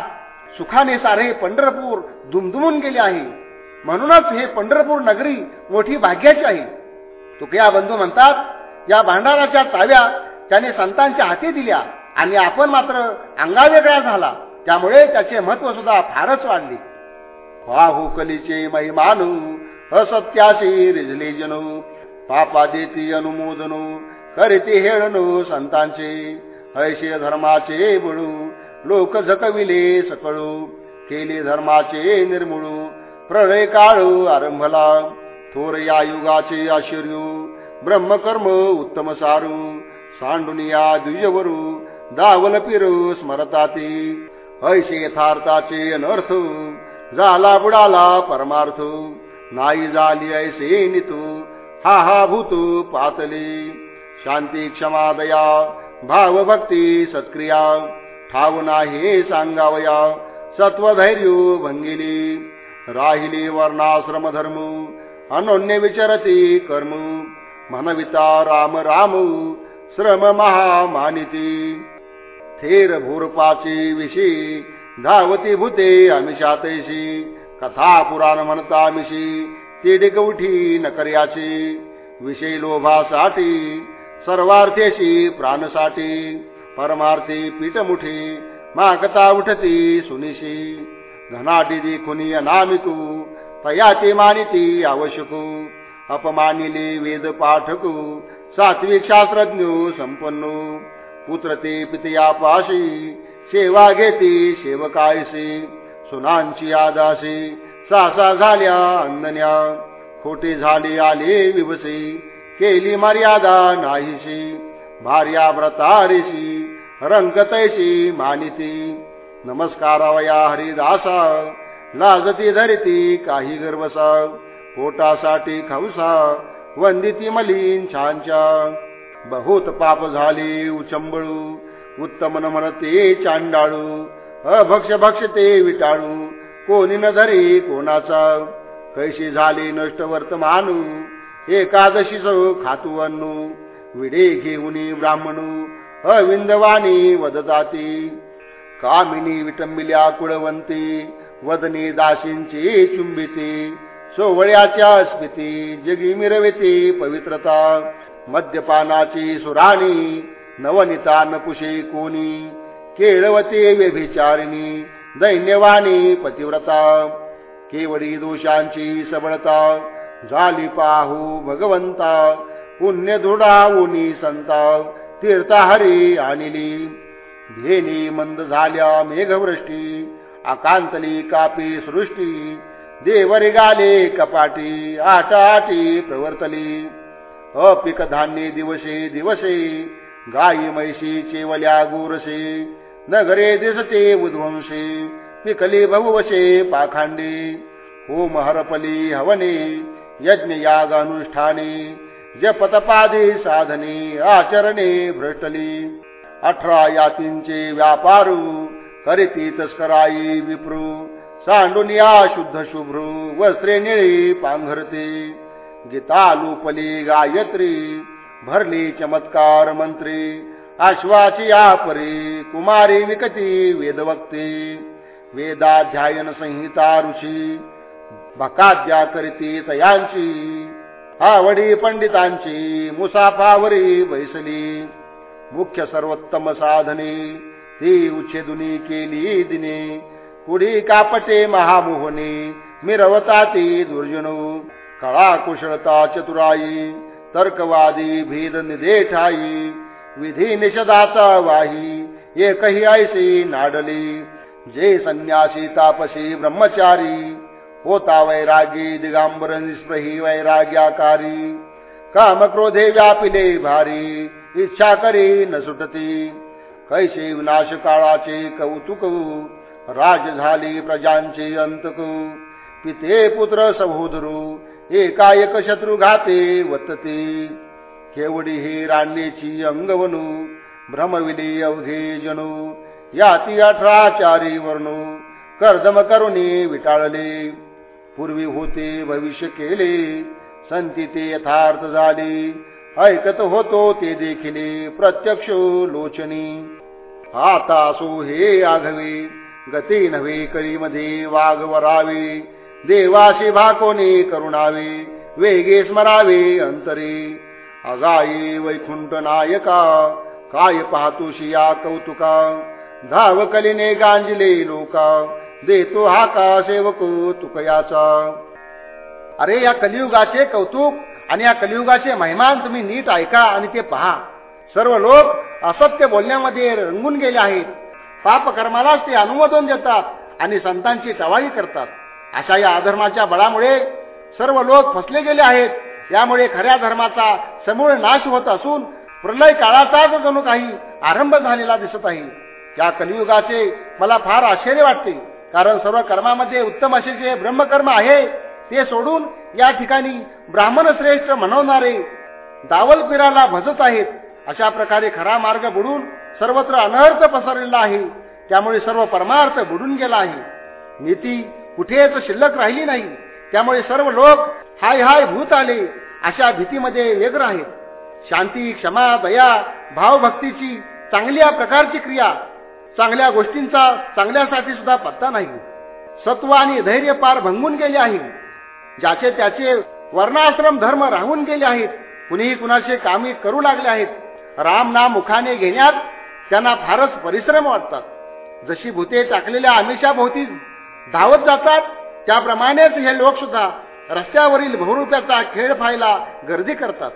सुखाने सारे पंढरपूर दुमदुमून गेले आहे. म्हणूनच हे पंढरपूर नगरी मोठी भाग्याची आहे. तुकया बंधू म्हणतात या भांडाराच्या चाव्या त्याने संतांच्या हाती दिल्या आणि आपण मात्र अंगावेगळा झाला. त्यामुळे त्याचे महत्त्व सुद्धा फारच वाढले. बाहुकलीचे कलीचे महिमानू असत्याशी रिजले जनू पापा देती अनुमोदनू करीती हेळनो संतांचे ऐशे धर्माचे बळू लोक झकविले सकळू केले धर्माचे निर्मुळू प्रळय काळू आरंभला थोर या युगाचे आश्चर्य ब्रह्मकर्म उत्तम सारू सांडुनिया द्विजवरू दावल पिरू स्मरताती ऐशे यथार्थाचे अनर्थ झाला बुडाला परमार्थ. नाही झाली ऐसे नितू हा हा भूत पातली. शांती क्षमा दया भाव भक्ती सत्क्रिया. ठाव नाही सांगावया. सत्वधैर्य भंगिली राहिली वर्णाश्रम धर्म. अनोन्य विचरती कर्म. मनविता राम राम श्रम महामानिती. थेर भूरपाची विषयी धावती भूते आमिषातैशी कथा पुराण म्हणता मिशी तिडिक उठी नकर्याची विषय लोभासाठी सर्वार्थेशी प्राणसाठी परमार्थी पीठमुठी मागता उठती सुनिशी धनाटी खुनी अनामिकू तयाची मानिती आवश्यकू अपमानिले वेद पाठकू सात्विक शास्त्रज्ञ संपन्नो पुत्र ते पितया पाशी सेवा घेती सेवकायसी सुनांची आदासी सासा झाल्या अंदन्या खोटी झाली आली विभसी केली मर्यादा नाहीशी भार्या व्रतारेशी रंगतैशी मानिती. नमस्कारावया हरिदासा लाजती धरती काही गर्वसा पोटासाठी खवसा वंदिती मलिन छानच्या. बहुत पाप झाली उचंबळू उत्तम न म्हणते चांडाळू अभक्ष भक्ष ते विटाळू कोणी न धरी कोणाचा कैशी झाली नष्ट वर्तमानू एकादशी खातू अन्नू विडे घेऊन ब्राह्मणू अविंदवाणी वदताती कामिनी विटंबिल्या कुळवंती वदनी दासींची चुंबिती सोवळ्याच्या स्मिती जगी मिरविती पवित्रता मद्यपानाची सुराणी नवनिता नकुशे कोणी केळवते व्यभिचारिणी दैन्यवाणी पतिव्रता. केवडी दोषांची सबळता झाली पाहू भगवंता. पुण्य उनी संता तीर्था आणिली. आणली धेनी मंद झाल्या मेघवृष्टी आकांतली कापी सृष्टी देवरी गाले कपाटी आटाटी प्रवर्तली. अपिक धान्ये दिवसे दिवसे गायी मैशी चेवल्या गोरसे नगरे दिसते उद्वंशी पिकली बहुवशे पाखांडे होम हरपली हवने यज्ञ याग अनुष्ठाने जपतपादी साधने आचरणे भ्रष्टली अठरा यातींचे व्यापारू करीती तस्कराई विप्रू सांडुनिया शुद्ध शुभ्रू वस्त्रे निळी पांघरते गीता लोपली गायत्री भरली चमत्कार मंत्री. आश्वासी आपरी कुमारी विकती वेदवक्ते. वेदाध्यायन संहिता ऋषी भकाद्या करीती तयांची आवडी पंडितांची मुसाफावरी बैसली. मुख्य सर्वोत्तम साधने ती उच्छेदुनी केली दिने. पुढी कापटे महामोहने मिरवता ती दुर्जनू. कळा कुशळता चतुराई. तर्कवादी भेद निदे ठाई विधी निषदाचा वाही एकही ऐसी नाडली जे संन्यासी तापसी ब्रह्मचारी होता वैरागी दिगांबर निस्प्रही वैराग्याकारी काम क्रोधे व्यापिले भारी इच्छा करी न सुटती कैसे विनाश काळाचे कौतुक राज झाली प्रजांचे अंतक पिते पुत्र सहोदरू एकाएक शत्रू घाते वतते. केवडी हे राणेची अंगवनू भ्रमविली अवघे जनू याती अठराचारी वर्णू कर्दम करुणी विटाळले. पूर्वी होते भविष्य केले संती ते यथार्थ झाले. ऐकत होतो ते देखिले प्रत्यक्ष लोचनी. आता असो हे आघवे गती नव्हे करीमध्ये वाघ वरावे. देवाशी भाकोने करुणावे वेगे स्मरावे अंतरे. अगाई वैकुंठ नायका काय पाहतोशी या कौतुका? धावकलीने गांजले लोका देतो हा का सेवक तुकयाचा? अरे या कलियुगाचे कौतुक आणि या कलियुगाचे महिमान तुम्ही नीट ऐका आणि ते पहा. सर्व लोक असत्य बोलण्यामध्ये रंगून गेले आहेत. पाप कर्मालाच ते अनुमोदन देतात आणि संतांची टवाळी करतात. अशा या अधर्माच्या बळामुळे सर्व लोक फसले गेले आहेत. यामुळे खऱ्या धर्माचा समूळ नाश होत असून प्रलय काळाचाच जणू काही आरंभ झालेला दिसत आहे या कलियुगाचे मला फार आश्चर्य वाटते. कारण सर्व कर्मामध्ये उत्तम असे जे ब्रह्मकर्म आहे ते सोडून या ठिकाणी ब्राह्मण श्रेष्ठ म्हणवणारे दावल पिराला भजत आहेत. अशा प्रकारे खरा मार्ग बुडून सर्वत्र अनर्थ पसरलेला आहे. त्यामुळे सर्व परमार्थ बुडून गेला आहे. नीती कुठेच शिल्लक राहिली नाही. त्यामुळे सर्व लोक हाय हाय भूत आले. अशा भीतीमध्ये व्यग्र आहेत शांती क्षमा दया भावभक्तीची चांगल्या प्रकारची क्रिया. चांगल्या गोष्टींचा चांगल्यासाठी सुद्धा पत्ता नाही. सत्व आणि धैर्य पार भंगून गेले आहे. ज्याचे त्याचे वर्णाश्रम धर्म राहून गेले आहेत. कुणीही कुणाचे कामे करू लागले आहेत. राम नाम मुखाने घेण्यात त्यांना फारच परिश्रम वाटतात. जशी भूते टाकलेल्या आमिषा भोवती धावत जातात. त्याप्रमाणेच हे लोक सुद्धा रस्त्यावरील बहुरुप्याचा खेळ पाहायला गर्दी करतात.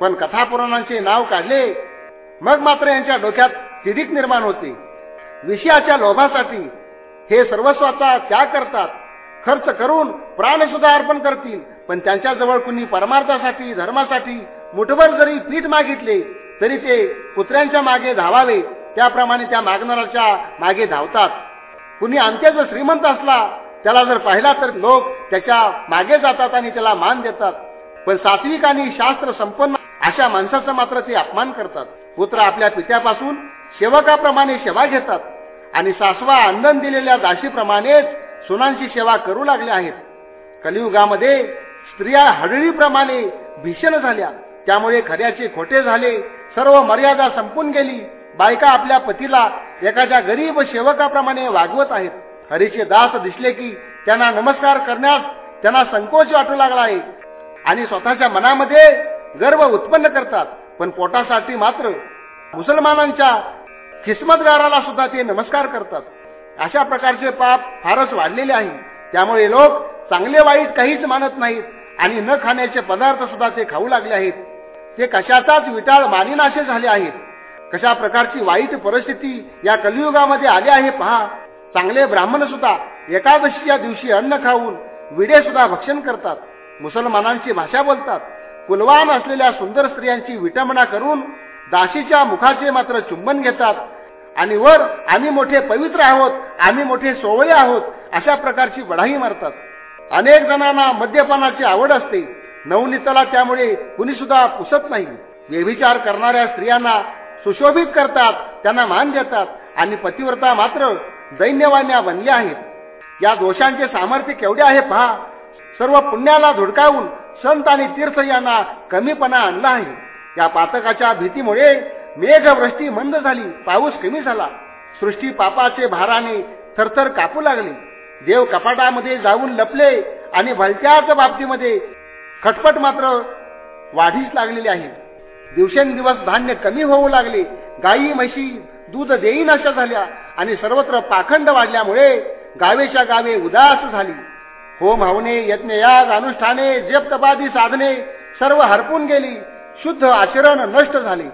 पण कथापुराणांचे नाव काढले मग मात्र यांच्या डोक्यात तिडीक निर्माण होते. विषयाच्या लोभासाठी हे सर्वस्वाचा त्याग करतात. खर्च करून प्राण सुद्धा अर्पण करतील. पण त्यांच्याजवळ कुणी परमार्थासाठी धर्मासाठी मुठभर जरी पीठ मागितले तरी ते कुत्र्यांच्या मागे धावावे. त्याप्रमाणे त्या मागणाऱ्याच्या मागे धावतात. कुणी आमच्या जर श्रीमंत असला त्याला जर पाहिला तर लोक त्याच्यामागे जातात आणि त्याला मान देतात. पण सात्विक आणि शास्त्र संपन्न अशा माणसाचा मात्र ते अपमान करतात. पुत्र आपल्या पित्यापासून सेवकाप्रमाणे सेवा घेतात. आणि सासवा अंदन दिलेल्या दाशीप्रमाणेच सुनांची सेवा करू लागल्या आहेत. कलियुगामध्ये स्त्रिया हडळीप्रमाणे भीषण झाल्या. त्यामुळे खऱ्याचे खोटे झाले सर्व मर्यादा संपून गेली. बायका आपल्या पतीला एखाद्या गरीब सेवकाप्रमाणे वागवत आहेत. हरीचे दास दिसले की त्यांना नमस्कार करण्यास त्यांना संकोच वाटू लागला आहे. आणि स्वतःच्या मनामध्ये गर्व उत्पन्न करतात. पण पोटासाठी मात्र मुसलमानांच्या किस्मतगाराला सुद्धा ते नमस्कार करतात. अशा प्रकारचे पाप फारच वाढलेले आहे. त्यामुळे लोक चांगले वाईट काहीच मानत नाहीत आणि न खाण्याचे पदार्थ सुद्धा ते खाऊ लागले आहेत. ते कशाचाच विटाळ मानिनाशे झाले आहेत. कशा प्रकारची वाईट परिस्थिती या कलियुगामध्ये आली आहे पहा. चांगले ब्राह्मण सुद्धा एकादशीच्या दिवशी अन्न खाऊन विडे सुद्धा भक्षण करतात. मुसलमानांची भाषा बोलतात. कुलवान असलेल्या सुंदर स्त्रियांची विटंबना करून दाशीच्या मुखाचे मात्र चुंबन घेतात. आणि वर आम्ही मोठे पवित्र आहोत आम्ही मोठे सोवळे आहोत अशा प्रकारची बढाई मारतात. अनेक जणांना मद्यपानाची आवड असते. नवनीताला त्यामुळे कुणी सुद्धा पुसत नाही. व्यभिचार करणाऱ्या स्त्रियांना सुशोभित करतात त्यांना मान देतात आणि पतिव्रता मात्र दैन्यवान्या बनल्या आहेत. या दोषांचे सामर्थ्य केवढे आहे पहा. सर्व पुण्याला धुडकावून संत आणि तीर्थ यांना कमीपणा आणला आहे. या पातकाच्या भीतीमुळे मेघवृष्टी मंद झाली पाऊस कमी झाला. सृष्टी पापाचे भाराने थरथर कापू लागले. देव कपाटामध्ये जाऊन लपले आणि भलत्याच बाबतीमध्ये खटपट मात्र वाढीस लागलेली आहे. दिवसेंदिवस धान्य कमी होऊ लागले. गायी म्हशी दूध देईन अशा झाल्या आणि सर्वत्र पाखंड वाढल्यामुळे गावेच्या गावे उदास झाली. होम हवने यज्ञयाग अनुष्ठाने जपतपादी साधने सर्व हरपून गेली. शुद्ध आचरण नष्ट झाले.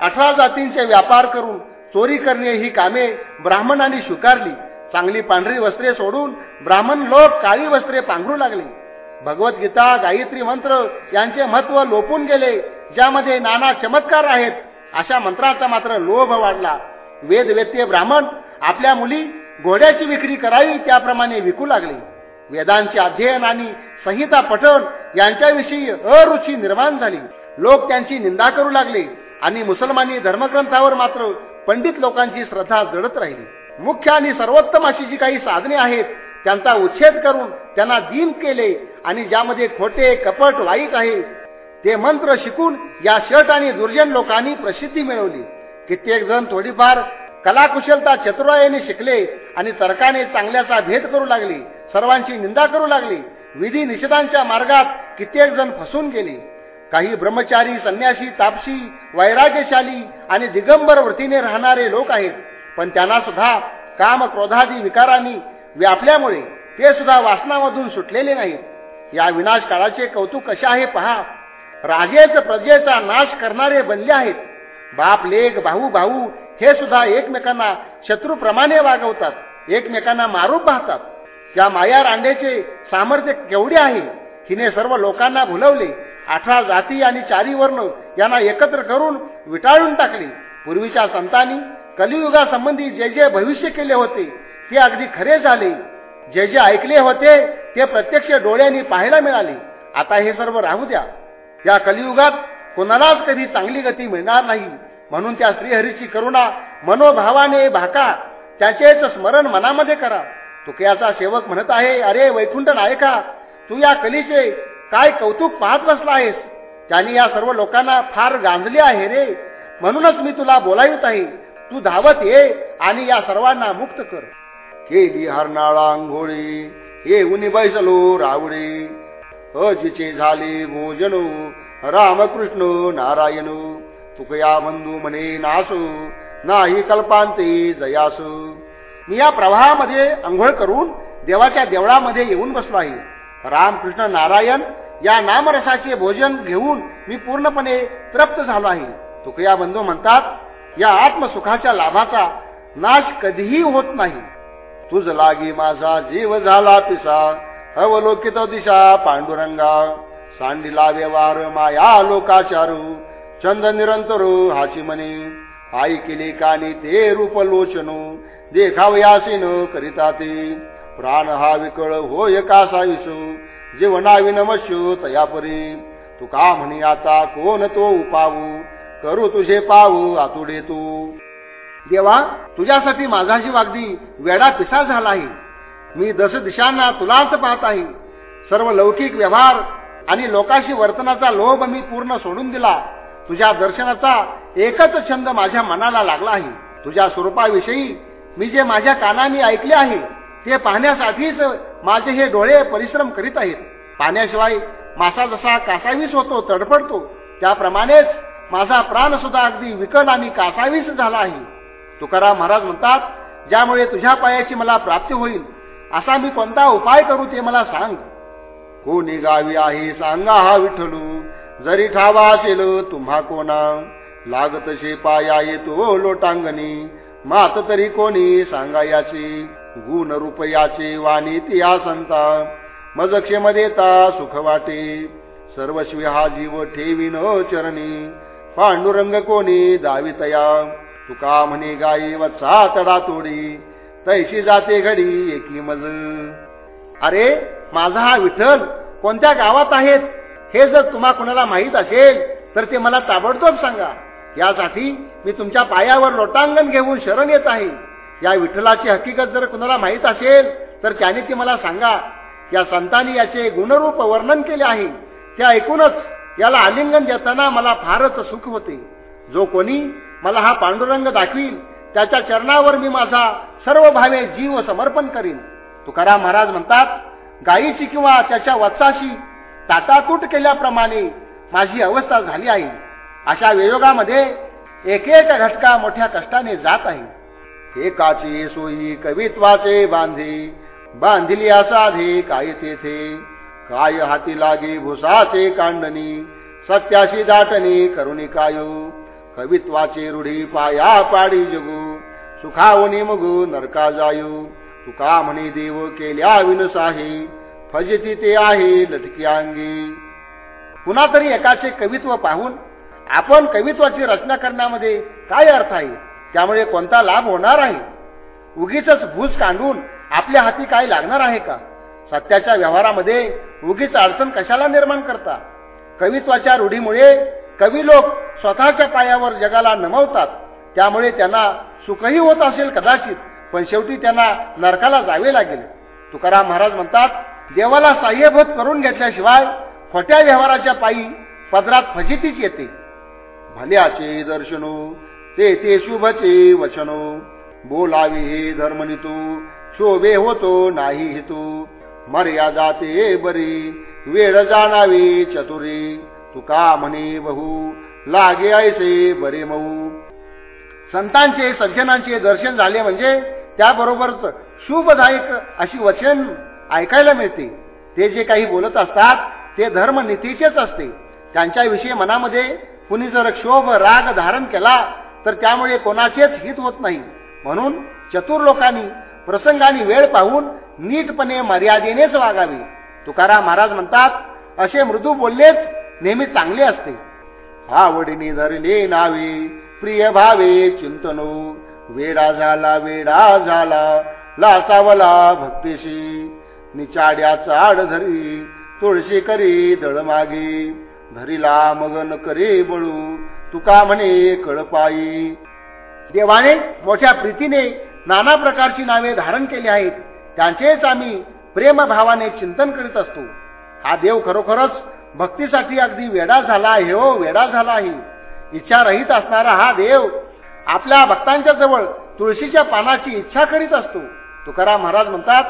अठरा जातींचे व्यापार करून चोरी करणे ही कामे ब्राह्मणांनी स्वीकारली. चांगली पांढरी वस्त्रे सोडून ब्राह्मण लोक काळी वस्त्रे पांघरू लागले. भगवद्गीता गायत्री मंत्र यांचे महत्त्व लोपून गेले ज्यामध्ये नाना चमत्कार आहेत अशा मंत्राचा मात्र लोभ वाढला. वेदवेत्य ब्राह्मण आपल्या मुली घोड्याची विक्री करावी त्याप्रमाणे विकू लागले. वेदांचे अध्ययन आणि संहिता पठण यांच्याविषयी अरुची निर्माण झाली. लोक त्यांची निंदा करू लागले आणि मुसलमानी धर्मग्रंथावर मात्र पंडित लोकांची श्रद्धा जडत राहिली. मुख्य आणि सर्वोत्तम अशी जी काही साधने आहेत त्यांचा उच्छेद करून त्यांना दिन केले आणि ज्यामध्ये खोटे कपट वाईट आहे ते मंत्र शिकून या शट आणि दुर्जन लोकांनी प्रसिद्धी मिळवली. कित्येक जण थोडीफार कलाकुशलता चतुरायाने शिकले आणि तर्काने चांगल्याचा भेद करू लागले सर्वांची निंदा करू लागली विधी निषेधांच्या मार्गात कित्येक जण फसून गेले. काही ब्रह्मचारी संन्यासी तापसी वैराग्यशाली आणि दिगंबर वृत्तीने राहणारे लोक आहेत पण त्यांना सुद्धा काम क्रोधादी विकारांनी व्यापल्यामुळे ते सुद्धा वासनामधून सुटलेले नाहीत. या विनाश काळाचे कौतुक कसे आहे पहा. राजेच प्रजेचा नाश करणारे बनले आहेत. बाप लेख भाऊ भाऊ हे सुद्धा एकमेकांना शत्रूप्रमाणे वागवतात. एकमेकांना मारू पाहतात. या माया रांडेचे सामर्थ्य केवढे आहे? हिने सर्व लोकांना भुलवले. अठरा जाती आणि चारी वर्ण यांना एकत्र करून विटाळून टाकले. पूर्वीच्या संतांनी कलियुगासंबंधी जे जे भविष्य केले होते ते अगदी खरे झाले. जे जे ऐकले होते ते प्रत्यक्ष डोळ्यांनी पाहायला मिळाले. आता हे सर्व राहू द्या. या कलियुगात कोणालाच कधी चांगली गती मिळणार नाही. म्हणून त्या श्रीहरीची करुणा मनोभावाने भाका. त्याचेच स्मरण मनामध्ये करा. तुकयाचा सेवक म्हणत आहे अरे वैकुंठ नायका तू या कलीचे काय कौतुक पाहत बसला आहेस? त्याने या सर्व लोकांना फार गांजले आहे रे. म्हणूनच मी तुला बोलावित आहे. तू धावत ये आणि या सर्वांना मुक्त कर. केली हरनाळा अंघोळी. हे उनी बैसलो रावडे अजिचे झाले भोजनो रामकृष्ण नारायण. तुकया बंधू म्हणे नासू नाही कल्पांते जयासू. मी या प्रवाहामध्ये अंघोळ करून देवाच्या देवळामध्ये येऊन बसलो आहे. रामकृष्ण नारायण या नामरसाचे भोजन घेऊन मी पूर्णपणे तृप्त झालो आहे. तुकया बंधू म्हणतात या आत्मसुखाच्या लाभाचा नाश कधीही होत नाही. तुझ लागी माझा जीव झाला पिसा. अवलोकित दिशा पांडुरंगा. सांडिला व्यवहार माया लोकाचारू. चंद निरंतर हाची मनी. आई केली कानी ते रूप लोचनो. देखावयासीन करिता ते. प्राण हा विकळ होय कासाविसू जीवना जीवनावी तयापरी. तू का म्हणी आता कोण तो उपावू? करू तुझे पाऊ आतुडे तू. देवा तुझ्यासाठी माझा जीव अगदी वेडा पिसा झाला आहे. मी दस दिशांना तुलाच पाहत आहे सर्व लौकिक व्यवहार आणि लोकाशी वर्तनाचा लोभ मी पूर्ण सोडून दिला. तुझ्या दर्शनाचा एकच छंद माझ्या मनाला लागला आहे. तुझ्या स्वरूपाविषयी मी जे माझ्या कानाने ऐकले आहे ते पाहण्यासाठीच माझे हे डोळे परिश्रम करीत आहेत. पाण्याशिवाय मासा जसा कासावीस होतो तडफडतो त्याप्रमाणेच माझा प्राण सुद्धा अगदी विकल आणि कासावीस झाला आहे. तुकाराम महाराज म्हणतात ज्यामुळे तुझ्या पायाची मला प्राप्ती होईल असा मी कोणता उपाय करू ते मला सांग. कोणी गावी आहे सांगा हा विठ्ठलू जरी ठावा असेल तुम्हा कोणा लागतशे पाया येतो लोटांगणी मात तरी कोणी सांगा याची गुण रूपयाचे वाणी ती संता मज क्षेम देता सुख वाटे सर्वस्वी हा जीव ठेवीन चरणी पांडुरंग कोणी दावितया तुका म्हणे गाई वचा तडा तोडी तैशी जाते घडी एकी मज. अरे माझा हा विठ्ठल कोणत्या गावात आहेत? हे जर तुम्हा कोणाला माहीत असेल तर ते मला ताबडतोब सांगा. यासाठी मी तुमच्या पायावर लोटांगण घेऊन शरण येत आहे. या विठ्ठलाची हकीकत जर कुणाला माहीत असेल तर त्याने ती मला सांगा. या संतांनी याचे गुणरूप वर्णन केले आहे. ते ऐकूनच याला आलिंगन देताना मला फारच सुख होते. जो कोणी मला हा पांडुरंग दाखवील त्याच्या चरणावर मी माझा सर्व भावे जीव समर्पण करीन. तुकाराम महाराज म्हणतात गायीची किंवा त्याच्या वत्साशी ताटातूट केल्याप्रमाणे माझी अवस्था झाली आहे. अशा वियोगामध्ये एक एक घटका मोठ्या कष्टाने जात आहे. एकाची सोयी कवित्वाचे बांधे बांधिली असाधे काय तेथे? काय हाती लागे भुसाचे कांडणी सत्याशी दाटणी करुणी कायू? कवित्वाचे रूढी पाया पाडी जगू. सुखावनी मगू नरका जायू. तुका म्हणे देव केल्या विनसाही. फजिती ते आहे लटकी अंगी. पुन्हा तरी एकाचे कवित्व पाहून आपण कवित्वाची रचना करण्यामध्ये काय अर्थ आहे? त्यामुळे कोणता लाभ होणार आहे? उगीच भूज कांडून आपल्या हाती काय लागणार आहे का? सत्याच्या व्यवहारामध्ये उगीच अडचण कशाला निर्माण करता? कवित्वाच्या रूढीमुळे कवी लोक स्वतःच्या पायावर जगाला नमवतात. त्यामुळे त्यांना सुखही होत असेल कदाचित पण शेवटी त्यांना नरकाला जावे लागेल. तुकाराम महाराज म्हणतात देवाला साह्यभूत करून घेतल्याशिवाय खोट्या व्यवहाराच्या पायी पदरात फजितीच येते. भल्याचे दर्शनो ते ते शुभचे वचनो. बोलावी हे धर्मनितू शोभे होतो नाही हेतू. मर्यादा ते बरी वेळ जाणावी चतुरी. तुका म्हणे बहु. लागे ऐसे बरे मऊ. संतांचे सज्जनांचे दर्शन झाले म्हणजे त्याबरोबरच शुभदायक अशी वचन ऐकायला मिळते. ते जे काही बोलत असतात ते धर्मनीतीचेच असते. त्यांच्याविषयी मनामध्ये कुणी जर क्षोभ राग धारण केला तर त्यामुळे कोणाचेच हित होत नाही. म्हणून चतुर लोकांनी प्रसंगाने वेळ पाहून नीटपणे मर्यादेनेच वागावे. तुकाराम महाराज म्हणतात असे मृदू बोललेच नेहमी चांगली असते. आवडीने धरले नावे प्रिय भावे चिंतनो. वेडा झाला वेडा झाला लासावला भक्तीशी. निचाड्याचा आड धरी तुळशी करी दळ मागे. धरीला मगन करे बळू तुका म्हणे कळपाई. देवाने मोठ्या प्रीतीने नाना प्रकारची नावे धारण केली आहेत. त्यांचेच आम्ही प्रेमभावाने चिंतन करीत असतो. हा देव खरोखरच भक्तीसाठी अगदी वेडा झाला आहे हो वेडा झाला आहे इच्छा रहित असणारा हा देव आपल्या भक्तांच्या जवळ तुळशीच्या पानाची इच्छा करीत असतो. तुकाराम महाराज म्हणतात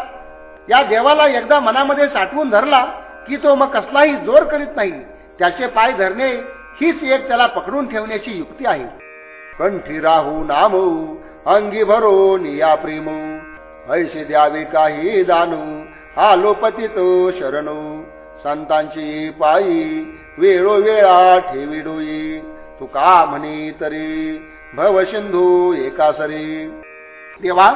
या देवाला एकदा मनामध्ये साठवून धरला की तो मग कसलाही जोर करीत नाही. त्याचे पाय धरणे हीच एक त्याला पकडून ठेवण्याची युक्ती आहे. कंठी राहू नामो अंगी भरो निया प्रेम. ऐसे द्यावे काही दानू आलोपती तो शरणू. संतांची पायी वेळोवेळा ठेवी डोई तुका म्हणी तरी भव सिंधू एकासरी देवा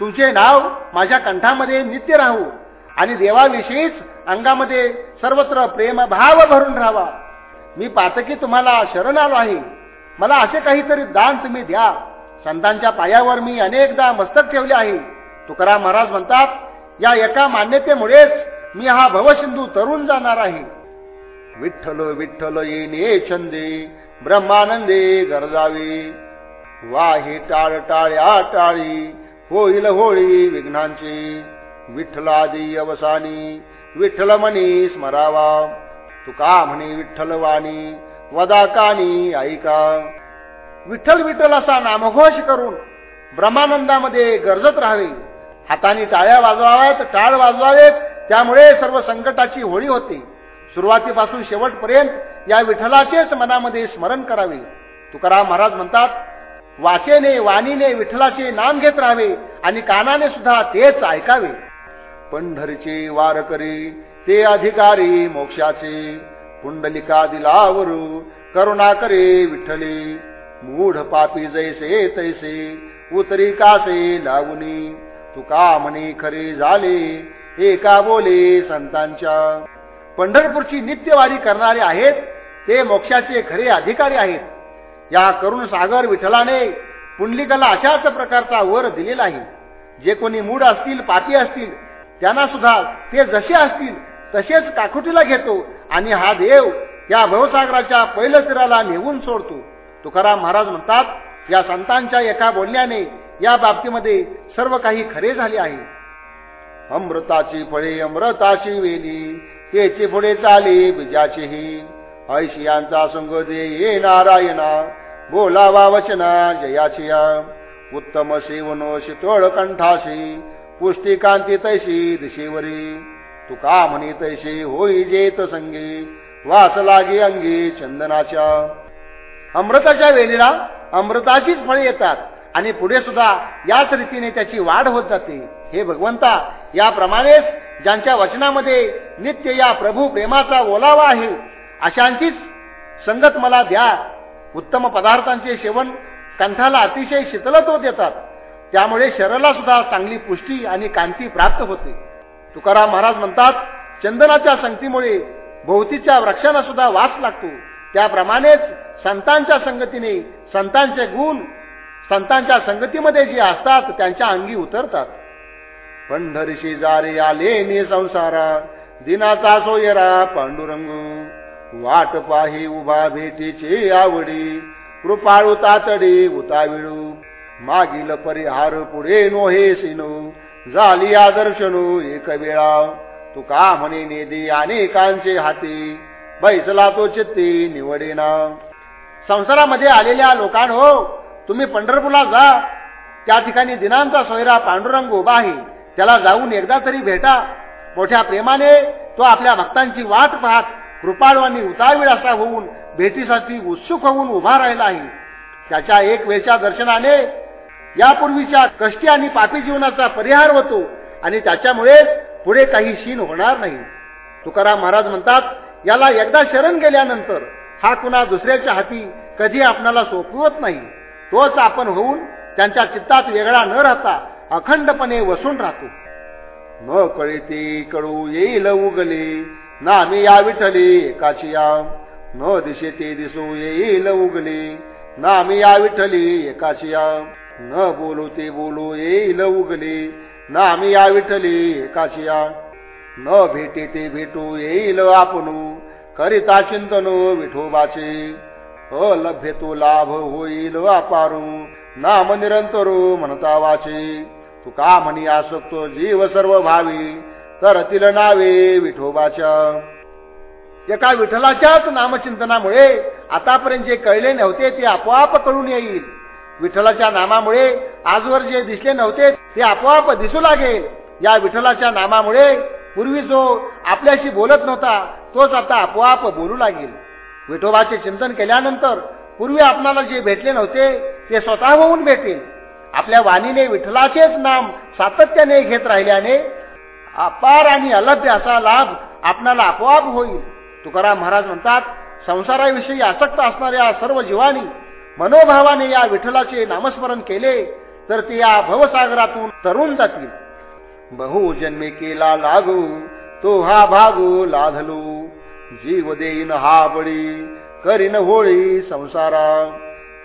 तुझे नाव माझ्या कंठामध्ये नित्य राहू आणि देवाविषयीच अंगामध्ये सर्वत्र प्रेम भाव भरून राहावा. मी पातकी तुम्हाला शरण आलो आहे. मला असे काहीतरी दान तुम्ही द्या. संतांच्या पायावर मी अनेकदा मस्तक ठेवले आहे. तुकाराम महाराज म्हणतात या एका मान्यतेमुळेच मी हा भवसिंधू तरुण जाणार आहे. विठ्ठल विठ्ठल येणे छंदे ब्रह्मानंदे गरजावे. वाहे टाळ टाळ्या टाळी होईल होळी विघ्नांची. विठ्ठलादी अवसानी विठ्ठल मनी स्मरावा. तुका म्हणे विठ्ठल वाणी वदा कानी ऐका. विठ्ठल विठ्ठल असा नामघोष करून ब्रह्मानंदामध्ये गरजत राहावे. हाताने टाळ्या वाजवाव्यात टाळ वाजवावेत. त्यामुळे सर्व संकटाची होळी होते. सुरुवातीपासून शेवटपर्यंत या विठ्ठलाचेच मनामध्ये स्मरण करावे. तुकाराम महाराज म्हणतात वाचेने वाणीने विठ्ठलाचे नाम घेत राहावे आणि कानाने सुद्धा तेच ऐकावे. पंढरीचे वारकरी ते अधिकारी मोक्षाचे. पुंडलिका दिलावरू करुणा करे विठ्ठले. मूढ पापी जैसे तैसे उतरी कासे लावणी तुका म्हणे खरे झाले एका बोले संतांच्या. पंढरपूरची नित्यवारी करणारे आहेत ते मोक्षाचे खरे अधिकारी आहेत. या करुण सागर विठ्ठलाने पुंडलिकाला अशाच प्रकारचा वर दिलेला आहे. जे कोणी मूड असतील पापी असतील त्यांना सुद्धा ते जसे असतील तसेच काकुटीला घेतो आणि हा देव या भवसागराच्या पहिल्या तीराला नेऊन सोडतो. तुकाराम महाराज म्हणतात या संतांच्या एका बोलण्याने या बाबतीमध्ये सर्व काही खरे झाले आहे. अमृताची फळे अमृताची वेली त्याचे पुढे चाली बीजाचेही. ऐशियांचा संग दे ये नारायणा बोलावा वचना जयाची उत्तम शिवनो शितोळ कंठाशी पुष्टी कांती तैशी दिशेवरी. तुका म्हणी तैशी होई जेत संगी वास लागे अंगी चंदनाच्या. अमृताच्या वेलीला अमृताचीच फळे येतात आणि पुढे सुद्धा याच रीतीने त्याची वाढ होत जाते. हे भगवंता याप्रमाणेच ज्यांच्या वचनामध्ये नित्य या प्रभू प्रेमाचा ओलावा आहे अशांचीच संगत मला द्या. उत्तम पदार्थांचे सेवन कंठाला अतिशय शीतलत्व देतात. त्यामुळे शरीराला सुद्धा चांगली पुष्टी आणि कांती प्राप्त होते. तुकाराम महाराज म्हणतात चंदनाच्या संगतीमुळे भोवतीच्या वृक्षांना सुद्धा वास लागतो. त्याप्रमाणेच संतांच्या संगतीने संतांचे गुण संतांच्या संगतीमध्ये जे असतात त्यांच्या अंगी उतरतात. पंढरीशी जारे आले ने संसारा. दिनाचा सोयरा पांडुरंग. वाट पाही उभा भेटीची आवडी. कृपाळू तातडी उताविळू. मागील परिहार पुढे नोहे सिनू. झाली आदर्शनू एक वेळा. तुका म्हणे नेदी अनेकांचे हाती? बैसला तो चित्ती निवडेना. संसारामध्ये आलेल्या लोकांनो तुम्ही पंढरपूरला जा. त्या ठिकाणी दिनांचा सोयरा पांडुरंग उभा आहे. त्याला जाऊन एकदा तरी भेटा. मोठ्या प्रेमाने तो आपल्या भक्तांची वाट पाहत कृपाळू आणि उतावीळ असा होऊन भेटीसाठी उत्सुक होऊन उभा राहिला आहे. त्याच्या एक वेळच्या दर्शनाने यापूर्वीच्या कष्टी आणि पापी जीवनाचा परिहार होतो आणि त्याच्यामुळे पुढे काही शीन होणार नाही. तुकाराम महाराज म्हणतात याला एकदा शरण गेल्यानंतर हा कुणा दुसऱ्याच्या हाती कधी आपणाला सोपवत नाही. तोच आपण होऊन त्यांच्या चित्तात वेगळा न राहता अखंडपणे वसून राहतो. न कळीते कळू येईल उगले नामी या विठली एकाची या न दिशे ते दिसू येईल उगली नामी या विठली एकाची या न बोलू ते बोलू येईल उगली नामी या विठली एकाची या न भेटे ते भेटू येईल आपण करिता चिंतन विठोबाचे. अलभ्य तो लाभ होईल अपारू नाम निरंतरो म्हणता वाचे तुका म्हणी असतो जीव सर्व भावी तर तिल नावे विठोबाच्या. एका विठ्ठलाच्याच नामचिंतनामुळे आतापर्यंत जे कळले नव्हते ते आपोआप कळून येईल. विठ्ठलाच्या नामामुळे आजवर जे दिसले नव्हते ते आपोआप दिसू लागेल. या विठ्ठलाच्या नामामुळे पूर्वी जो आपल्याशी बोलत नव्हता तोच आता आपोआप बोलू लागेल. विठोबाचे चिंतन केल्यानंतर पूर्वी आपणाला जे भेटले नव्हते ते स्वतः होऊन भेटेल. आपल्या वाणीने विठ्ठलाचेच नाम सातत्याने घेत राहिल्याने अपार आणि अलभ्य असा लाभ आपणाला आपोआप होईल. तुकाराम महाराज म्हणतात संसाराविषयी आसक्त असणाऱ्या सर्व जीवानी मनोभावाने या विठ्ठलाचे नामस्मरण केले तर ते या भवसागरातून तरुण जातील. बहुजन्मे केला लागू तो हा भागू लाधलो. जीव देईन हा बळी करीन होळी संसारा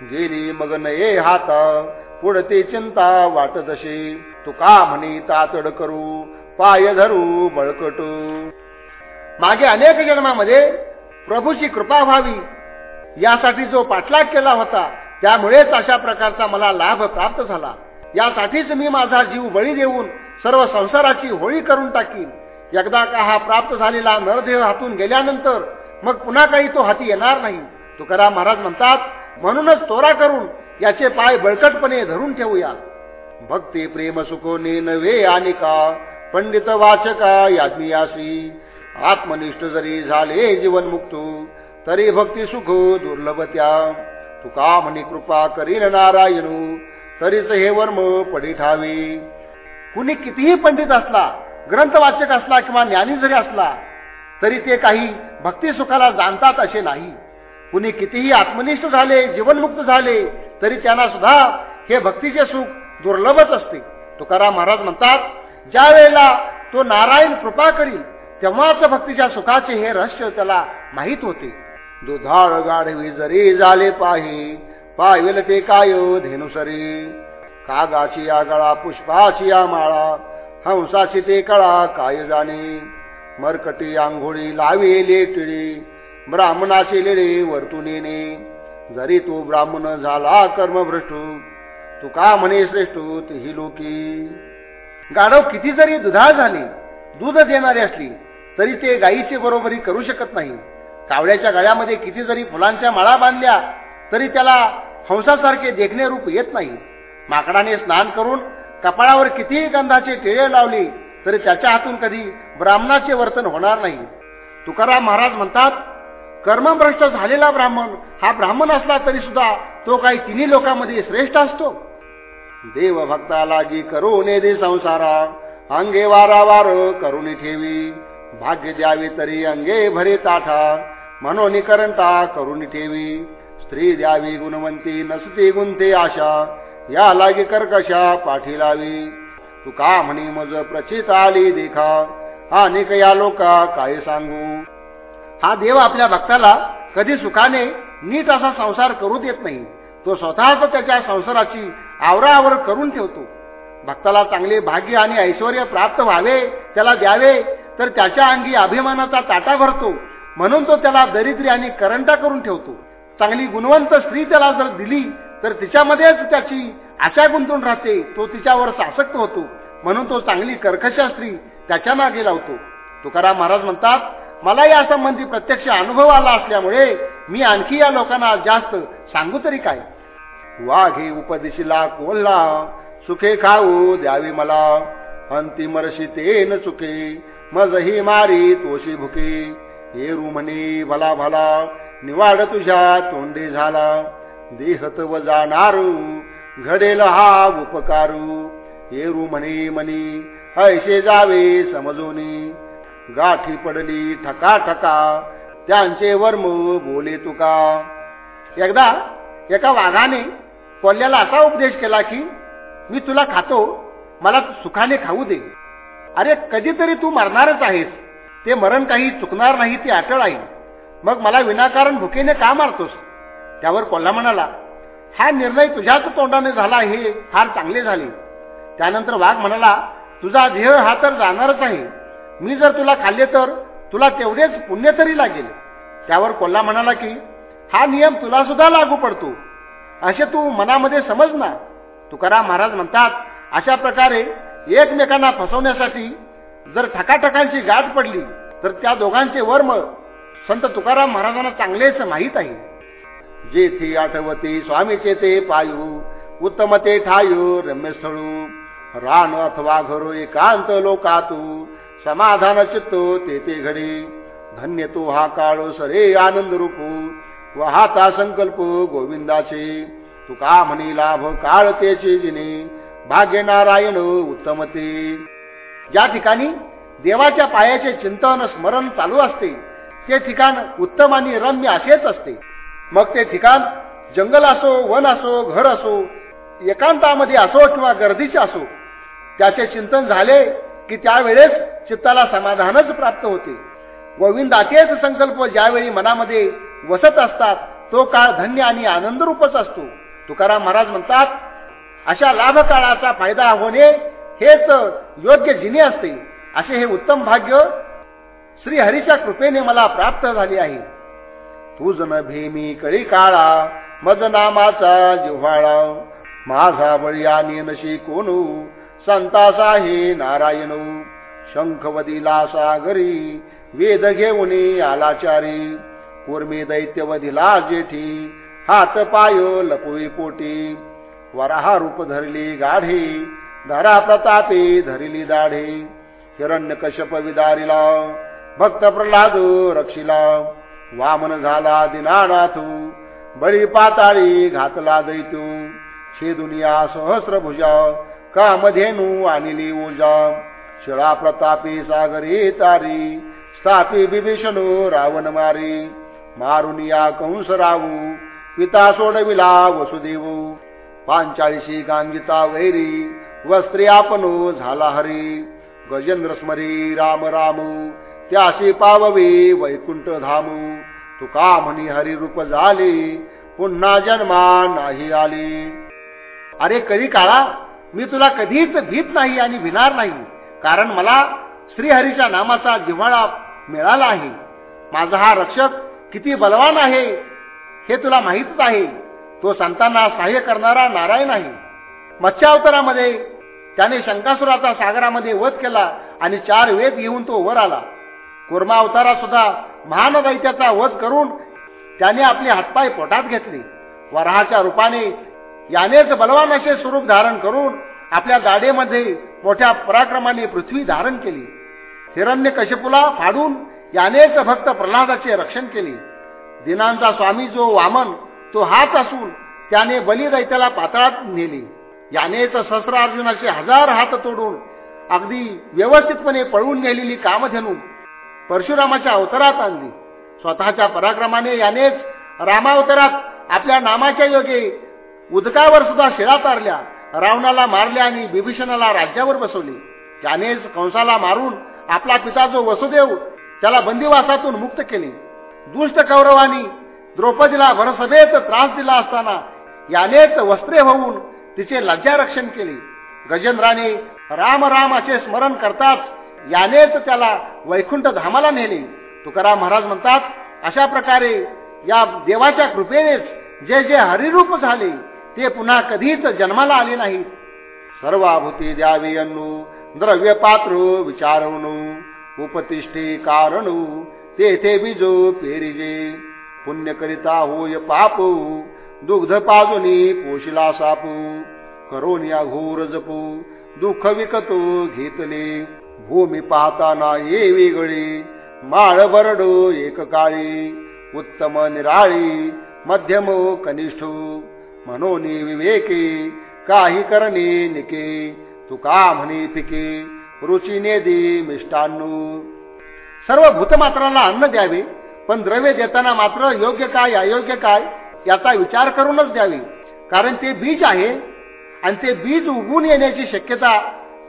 गेली मग नये हाता पुढते चिंता वाटत असे. तुका म्हणी तातड करू पाय धरू बळकटू. मागे अनेक जन्मामध्ये प्रभूची कृपा व्हावी. यासाठी जो पाठलाग केला होता त्यामुळेच अशा प्रकारचा मला लाभ प्राप्त झाला. यासाठीच मी माझा जीव बळी देऊन सर्व संसाराची होळी करून टाकीन. एकदा का हा प्राप्त झालेला नरदेह हातून गेल्यानंतर मग पुन्हा काही तो हाती येणार नाही. तुकाराम महाराज म्हणतात म्हणूनच तोरा करून याचे पाय बळकटपणे धरून ठेवूया. भक्ती प्रेम सुखोने नव्हे आणि का? पंडित वाचका याज्ञासी आत्मनिष्ठ जरी झाले जीवन मुक्त तरी भक्ती सुख दुर्लभत्या तुका म्हणे कृपा करीन नारायणू तरीच हे वर्म पडी ठावी. कुणी कितीही पंडित असला ग्रंथवाचक असला किंवा ज्ञानी जरी असला तरी ते काही भक्ती सुखाला जाणतात असे नाही. कुणी कितीही आत्मनिष्ठ झाले जीवनमुक्त झाले तरी त्यांना सुद्धा हे भक्तीचे सुख दुर्लभच असते. तुकाराम महाराज म्हणतात ज्या वेळेला तो नारायण कृपा करील तेव्हाच भक्तीच्या सुखाचे हे रहस्य त्याला माहीत होते. दुधाळ गाढवी जरी झाले पाही पाहिल ते काय धेनुसरी कागाची या गळा पुष्पाची या माळा हंसाची ते कळा काय जाणे. मरकटी आंघोळी लावी टिळी ब्राह्मणाचे लेडे वर्तुनीने जरी तू ब्राह्मण झाला कर्मभ्रष्ट तू का म्हणे श्रेष्ठ? ही लोकी. गाढव किती जरी दुधाळ झाली दूध देणारी असली तरी ते गायीची बरोबरी करू शकत नाही. कावड्याच्या गळ्यामध्ये किती जरी फुलांच्या माळा बांधल्या तरी त्याला हंसासारखे देखणे रूप येत नाही. माकडाने स्नान करून कपाळावर कितीही गंधाचे टिळे लावले तरी त्याच्या हातून कधी ब्राह्मणाचे वर्तन होणार नाही. तुकाराम महाराज म्हणतात कर्मभ्रष्ट झालेला ब्राह्मण हा ब्राह्मण असला तरी सुद्धा तो काही तिन्ही लोकांमध्ये श्रेष्ठ असतो. देव भक्ताला जी करू दे संसारा अंगे वारावार करुणी ठेवी. भाग्य द्यावी तरी अंगे भरे ताठा म्हणून करंटा करुणी ठेवी. स्त्री द्यावी गुणवंती नसते गुंते आशा या लागे कर्कशा पाठी लावी. तू का म्हणी मज प्रचित आली देखा आणि या लोका काय सांगू? हा देव आपल्या भक्ताला कधी सुखाने नीट असा संसार करू देत नाही. तो स्वतःच त्याच्या संसाराची आवराआवर करून ठेवतो. भक्ताला चांगले भाग्य आणि ऐश्वर प्राप्त व्हावे त्याला द्यावे तर त्याच्या अंगी अभिमानाचा ताटा भरतो. म्हणून तो त्याला दरिद्री आणि करंटा करून ठेवतो. चांगली गुणवंत स्त्री त्याला जर दिली तर तिच्यामध्येच त्याची आशा गुंतून राहते. तो तिच्यावर सासक्त होतो. म्हणून तो चांगली कर्कशा स्त्री त्याच्यामागे लावतो. तुकाराम महाराज म्हणतात मला या संबंधी प्रत्यक्ष अनुभव आला असल्यामुळे मी आणखी या लोकांना जास्त सांगू तरी काय? वाघे उपदेशीला कोल्हा सुखे खाऊ द्यावी मला. अंतिम रशी ते न चुके मजही मारी तोशी भुके. हे रुमणी भला भला निवाड तुझ्या तोंडे झाला. देहत व जाणारू घडेल हा उपकारू. हे रुमणी मनी ऐसे जावे समजोनी. गाठी पडली ठका ठका. त्यांचे वर्म बोले तुका. एकदा एका वाघाने कोल्ह्याला असा उपदेश केला की मी तुला खातो मला सुखाने खाऊ दे. अरे कधीतरी तू मरणारच आहेस. ते मरण काही चुकणार नाही ती अटळ आहे. मग मला विनाकारण भुकेने का मारतोस? त्यावर कोल्हा म्हणाला हा निर्णय तुझ्याच तोंडाने झाला हे फार चांगले झाले. त्यानंतर वाघ म्हणाला तुझा ध्येय हा तर जाणारच आहे. मी जर तुला खाल्ले तर तुला तेवढेच पुण्य तरी लागेल. त्यावर कोल्हा म्हणाला की हा नियम तुला सुद्धा लागू पडतो. असे तू मनामध्ये समज ना. तुकाराम महाराज म्हणतात अशा प्रकारे एकमेकांना फसवण्यासाठी जर ठकाठकांची गाठ पडली तर त्या दोघांचे वर्म संत तुकाराम महाराजांना चांगलेच माहीत आहे. जेथे आठवते स्वामीचे ते पायू उत्तम ते ठायू रम्यस्थळू रान अथवा घरो एकांत लोकातू. समाधान चित्तो ते ते घडी. धन्य तो हा काळ सरे आनंद रूपू. वहाता संकल्प गोविंदाचे. तुका म्हणी लाभ काळ तेचे जिने. भाग्य नारायण उत्तमते. ज्या ठिकाणी देवाच्या पायाचे चिंतन स्मरण चालू असते ते ठिकाण उत्तम आणि रम्य असेच असते. मग ते ठिकाण जंगल असो वन असो घर असो एकांतामध्ये असो किंवा गर्दीचे असो त्याचे चिंतन झाले की त्यावेळेस चित्ताला समाधानच प्राप्त होते. गोविंदाचेच संकल्प ज्यावेळी मनामध्ये वसत असतात तो काळ धन्य आणि आनंदरूपच असतो. तुकाराम महाराज म्हणतात अशा लाभ काळाचा फायदा होणे हेच योग्य जिने असते. असे हे उत्तम भाग्य श्री हरीच्या कृपेने मला प्राप्त झाले आहे. तुझ न भीमी कळी काळा मज नामाचा जिव्हाळा माझा बळी आणि नशी कोणू संतासा हे नारायण. शंखवदिला सागरी वेद घेऊन आलाचारी कुर्मी दैत्यवधीला जेठी हात पाय लपवी पोटी. वराहा रूप धरली गाढे धरा प्रतापे धरली दाढी. हिरण्य कशप विदारिला भक्त प्रल्हाद रक्षिला. वामन झाला दिनानाथू बळी पाताळी घातला दैतू छे दुनिया सहस्र भुजा कामधेनू आणली ओजा शिळा प्रतापी सागरी तारी स्थापी बिभीषणू रावण मारी. मारुनिया कंस रावू पिता सोडविला वसुदेव. पांचाळीशी गांगिता वैरी वस्त्री आपनो झाला हरी. गजेंद्र स्मरी राम राम त्याशी पाववी वैकुंठ धामू. तुका म्हणी हरिरूप झाले पुन्हा जन्मा नाही आली. अरे कधी काळा? मी तुला कधीच भीत नाही आणि भिणार नाही. कारण मला श्रीहरीच्या नामाचा जिव्हाळा मिळाला आहे. माझा हा रक्षक किती बलवान आहे हे तुला माहीतच आहे. तो संतांना सहाय्य करणारा नारायण आहे. मत्स्यावतारामध्ये त्याने शंकासुराचा सागरामध्ये वध केला आणि चार वेद घेऊन तो वर आला. कुर्मा अवतारात सुद्धा महान दैत्याचा वध करून त्याने आपले हातपाय पोटात घेतले. वराहाच्या रूपाने यानेच बलवान असे स्वरूप धारण करून आपल्या दाढेमध्ये मोठ्या पराक्रमाने पृथ्वी धारण केली. हिरण्य कशपुला फाडून यानेच भक्त प्रल्हादाचे रक्षण केले. दिनांचा स्वामी जो वामन तो हाच असून त्याने बलिदैत्याला पातळात नेले. यानेच सहस्र अर्जुनाचे हजार हात तोडून अगदी व्यवस्थितपणे पळवून नेलेली कामधेनू परशुरामाच्या अवतारात आणली. स्वतःच्या पराक्रमाने यानेच रामावतारात आपल्या नामाच्या योगे उदकावर सुद्धा शिळा तारल्या रावणाला मारले आणि विभीषणाला राज्यावर बसवले. त्यानेच कंसाला मारून आपला पिता जो वसुदेव त्याला बंदिवासातून मुक्त केले. दुष्ट कौरवानी द्रौपदीला भरसभेत त्रास दिला असताना यानेच वस्त्रे होऊन तिचे लज्जारक्षण केले. गजेंद्राने राम राम असे स्मरण करताच यानेच त्याला वैकुंठ धामाला नेले. तुकाराम महाराज म्हणतात अशा प्रकारे या देवाच्या कृपेनेच जे जे हरिरूप झाले ते पुन्हा कधीच जन्माला आले नाहीत. सर्वाभूती द्यावी अन्नू द्रव्य पात्र विचारणू उपतिष्ठे कारणू तेथे बीजो पेरिजे. पुण्य करिता होय पापू दुग्ध पाजुनी पोशिला सापू करोनिया घोर जपू दुःख विकतो घेतले. भूमी पाहताना ये वेगळी माळ बरडो एक काळी उत्तम निराळी मध्यम कनिष्ठ. म्हणून विवेके काही करणे निके तुका म्हणे पिके रुचीने दे मिष्टान्नू. सर्व भूतमात्रांना अन्न द्यावे पण द्रव्य देताना मात्र योग्य काय अयोग्य काय याचा विचार करूनच द्यावे. कारण ते बीज आहे आणि ते बीज उगून येण्याची शक्यता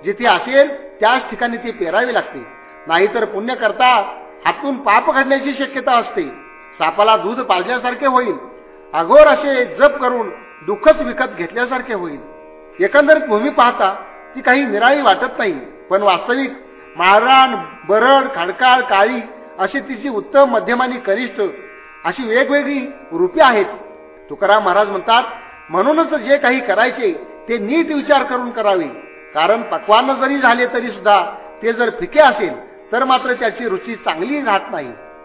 जिथे असेल त्याच ठिकाणी ते पेरावे लागते. नाहीतर पुण्य करता हातून पाप घडण्याची शक्यता असते. सापाला दूध पाजल्यासारखे होईल. अघोर असे जप करून दुःखच विकत घेतल्यासारखे होईल. एकंदरीत भूमी पाहता ती काही निराळी वाटत नाही पण वास्तविक माळरान बरड खडकाळ काळी अशी तिची उत्तम मध्यम आणि कनिष्ठ अशी वेगवेगळी रूपे आहेत. तुकाराम महाराज म्हणतात म्हणूनच जे काही करायचे ते नीट विचार करून करावे. कारण पक्वान जरी झाले तरी सुद्धा ते जर फिके असेल तर मात्र त्याची रुची चांगली राहत नाही.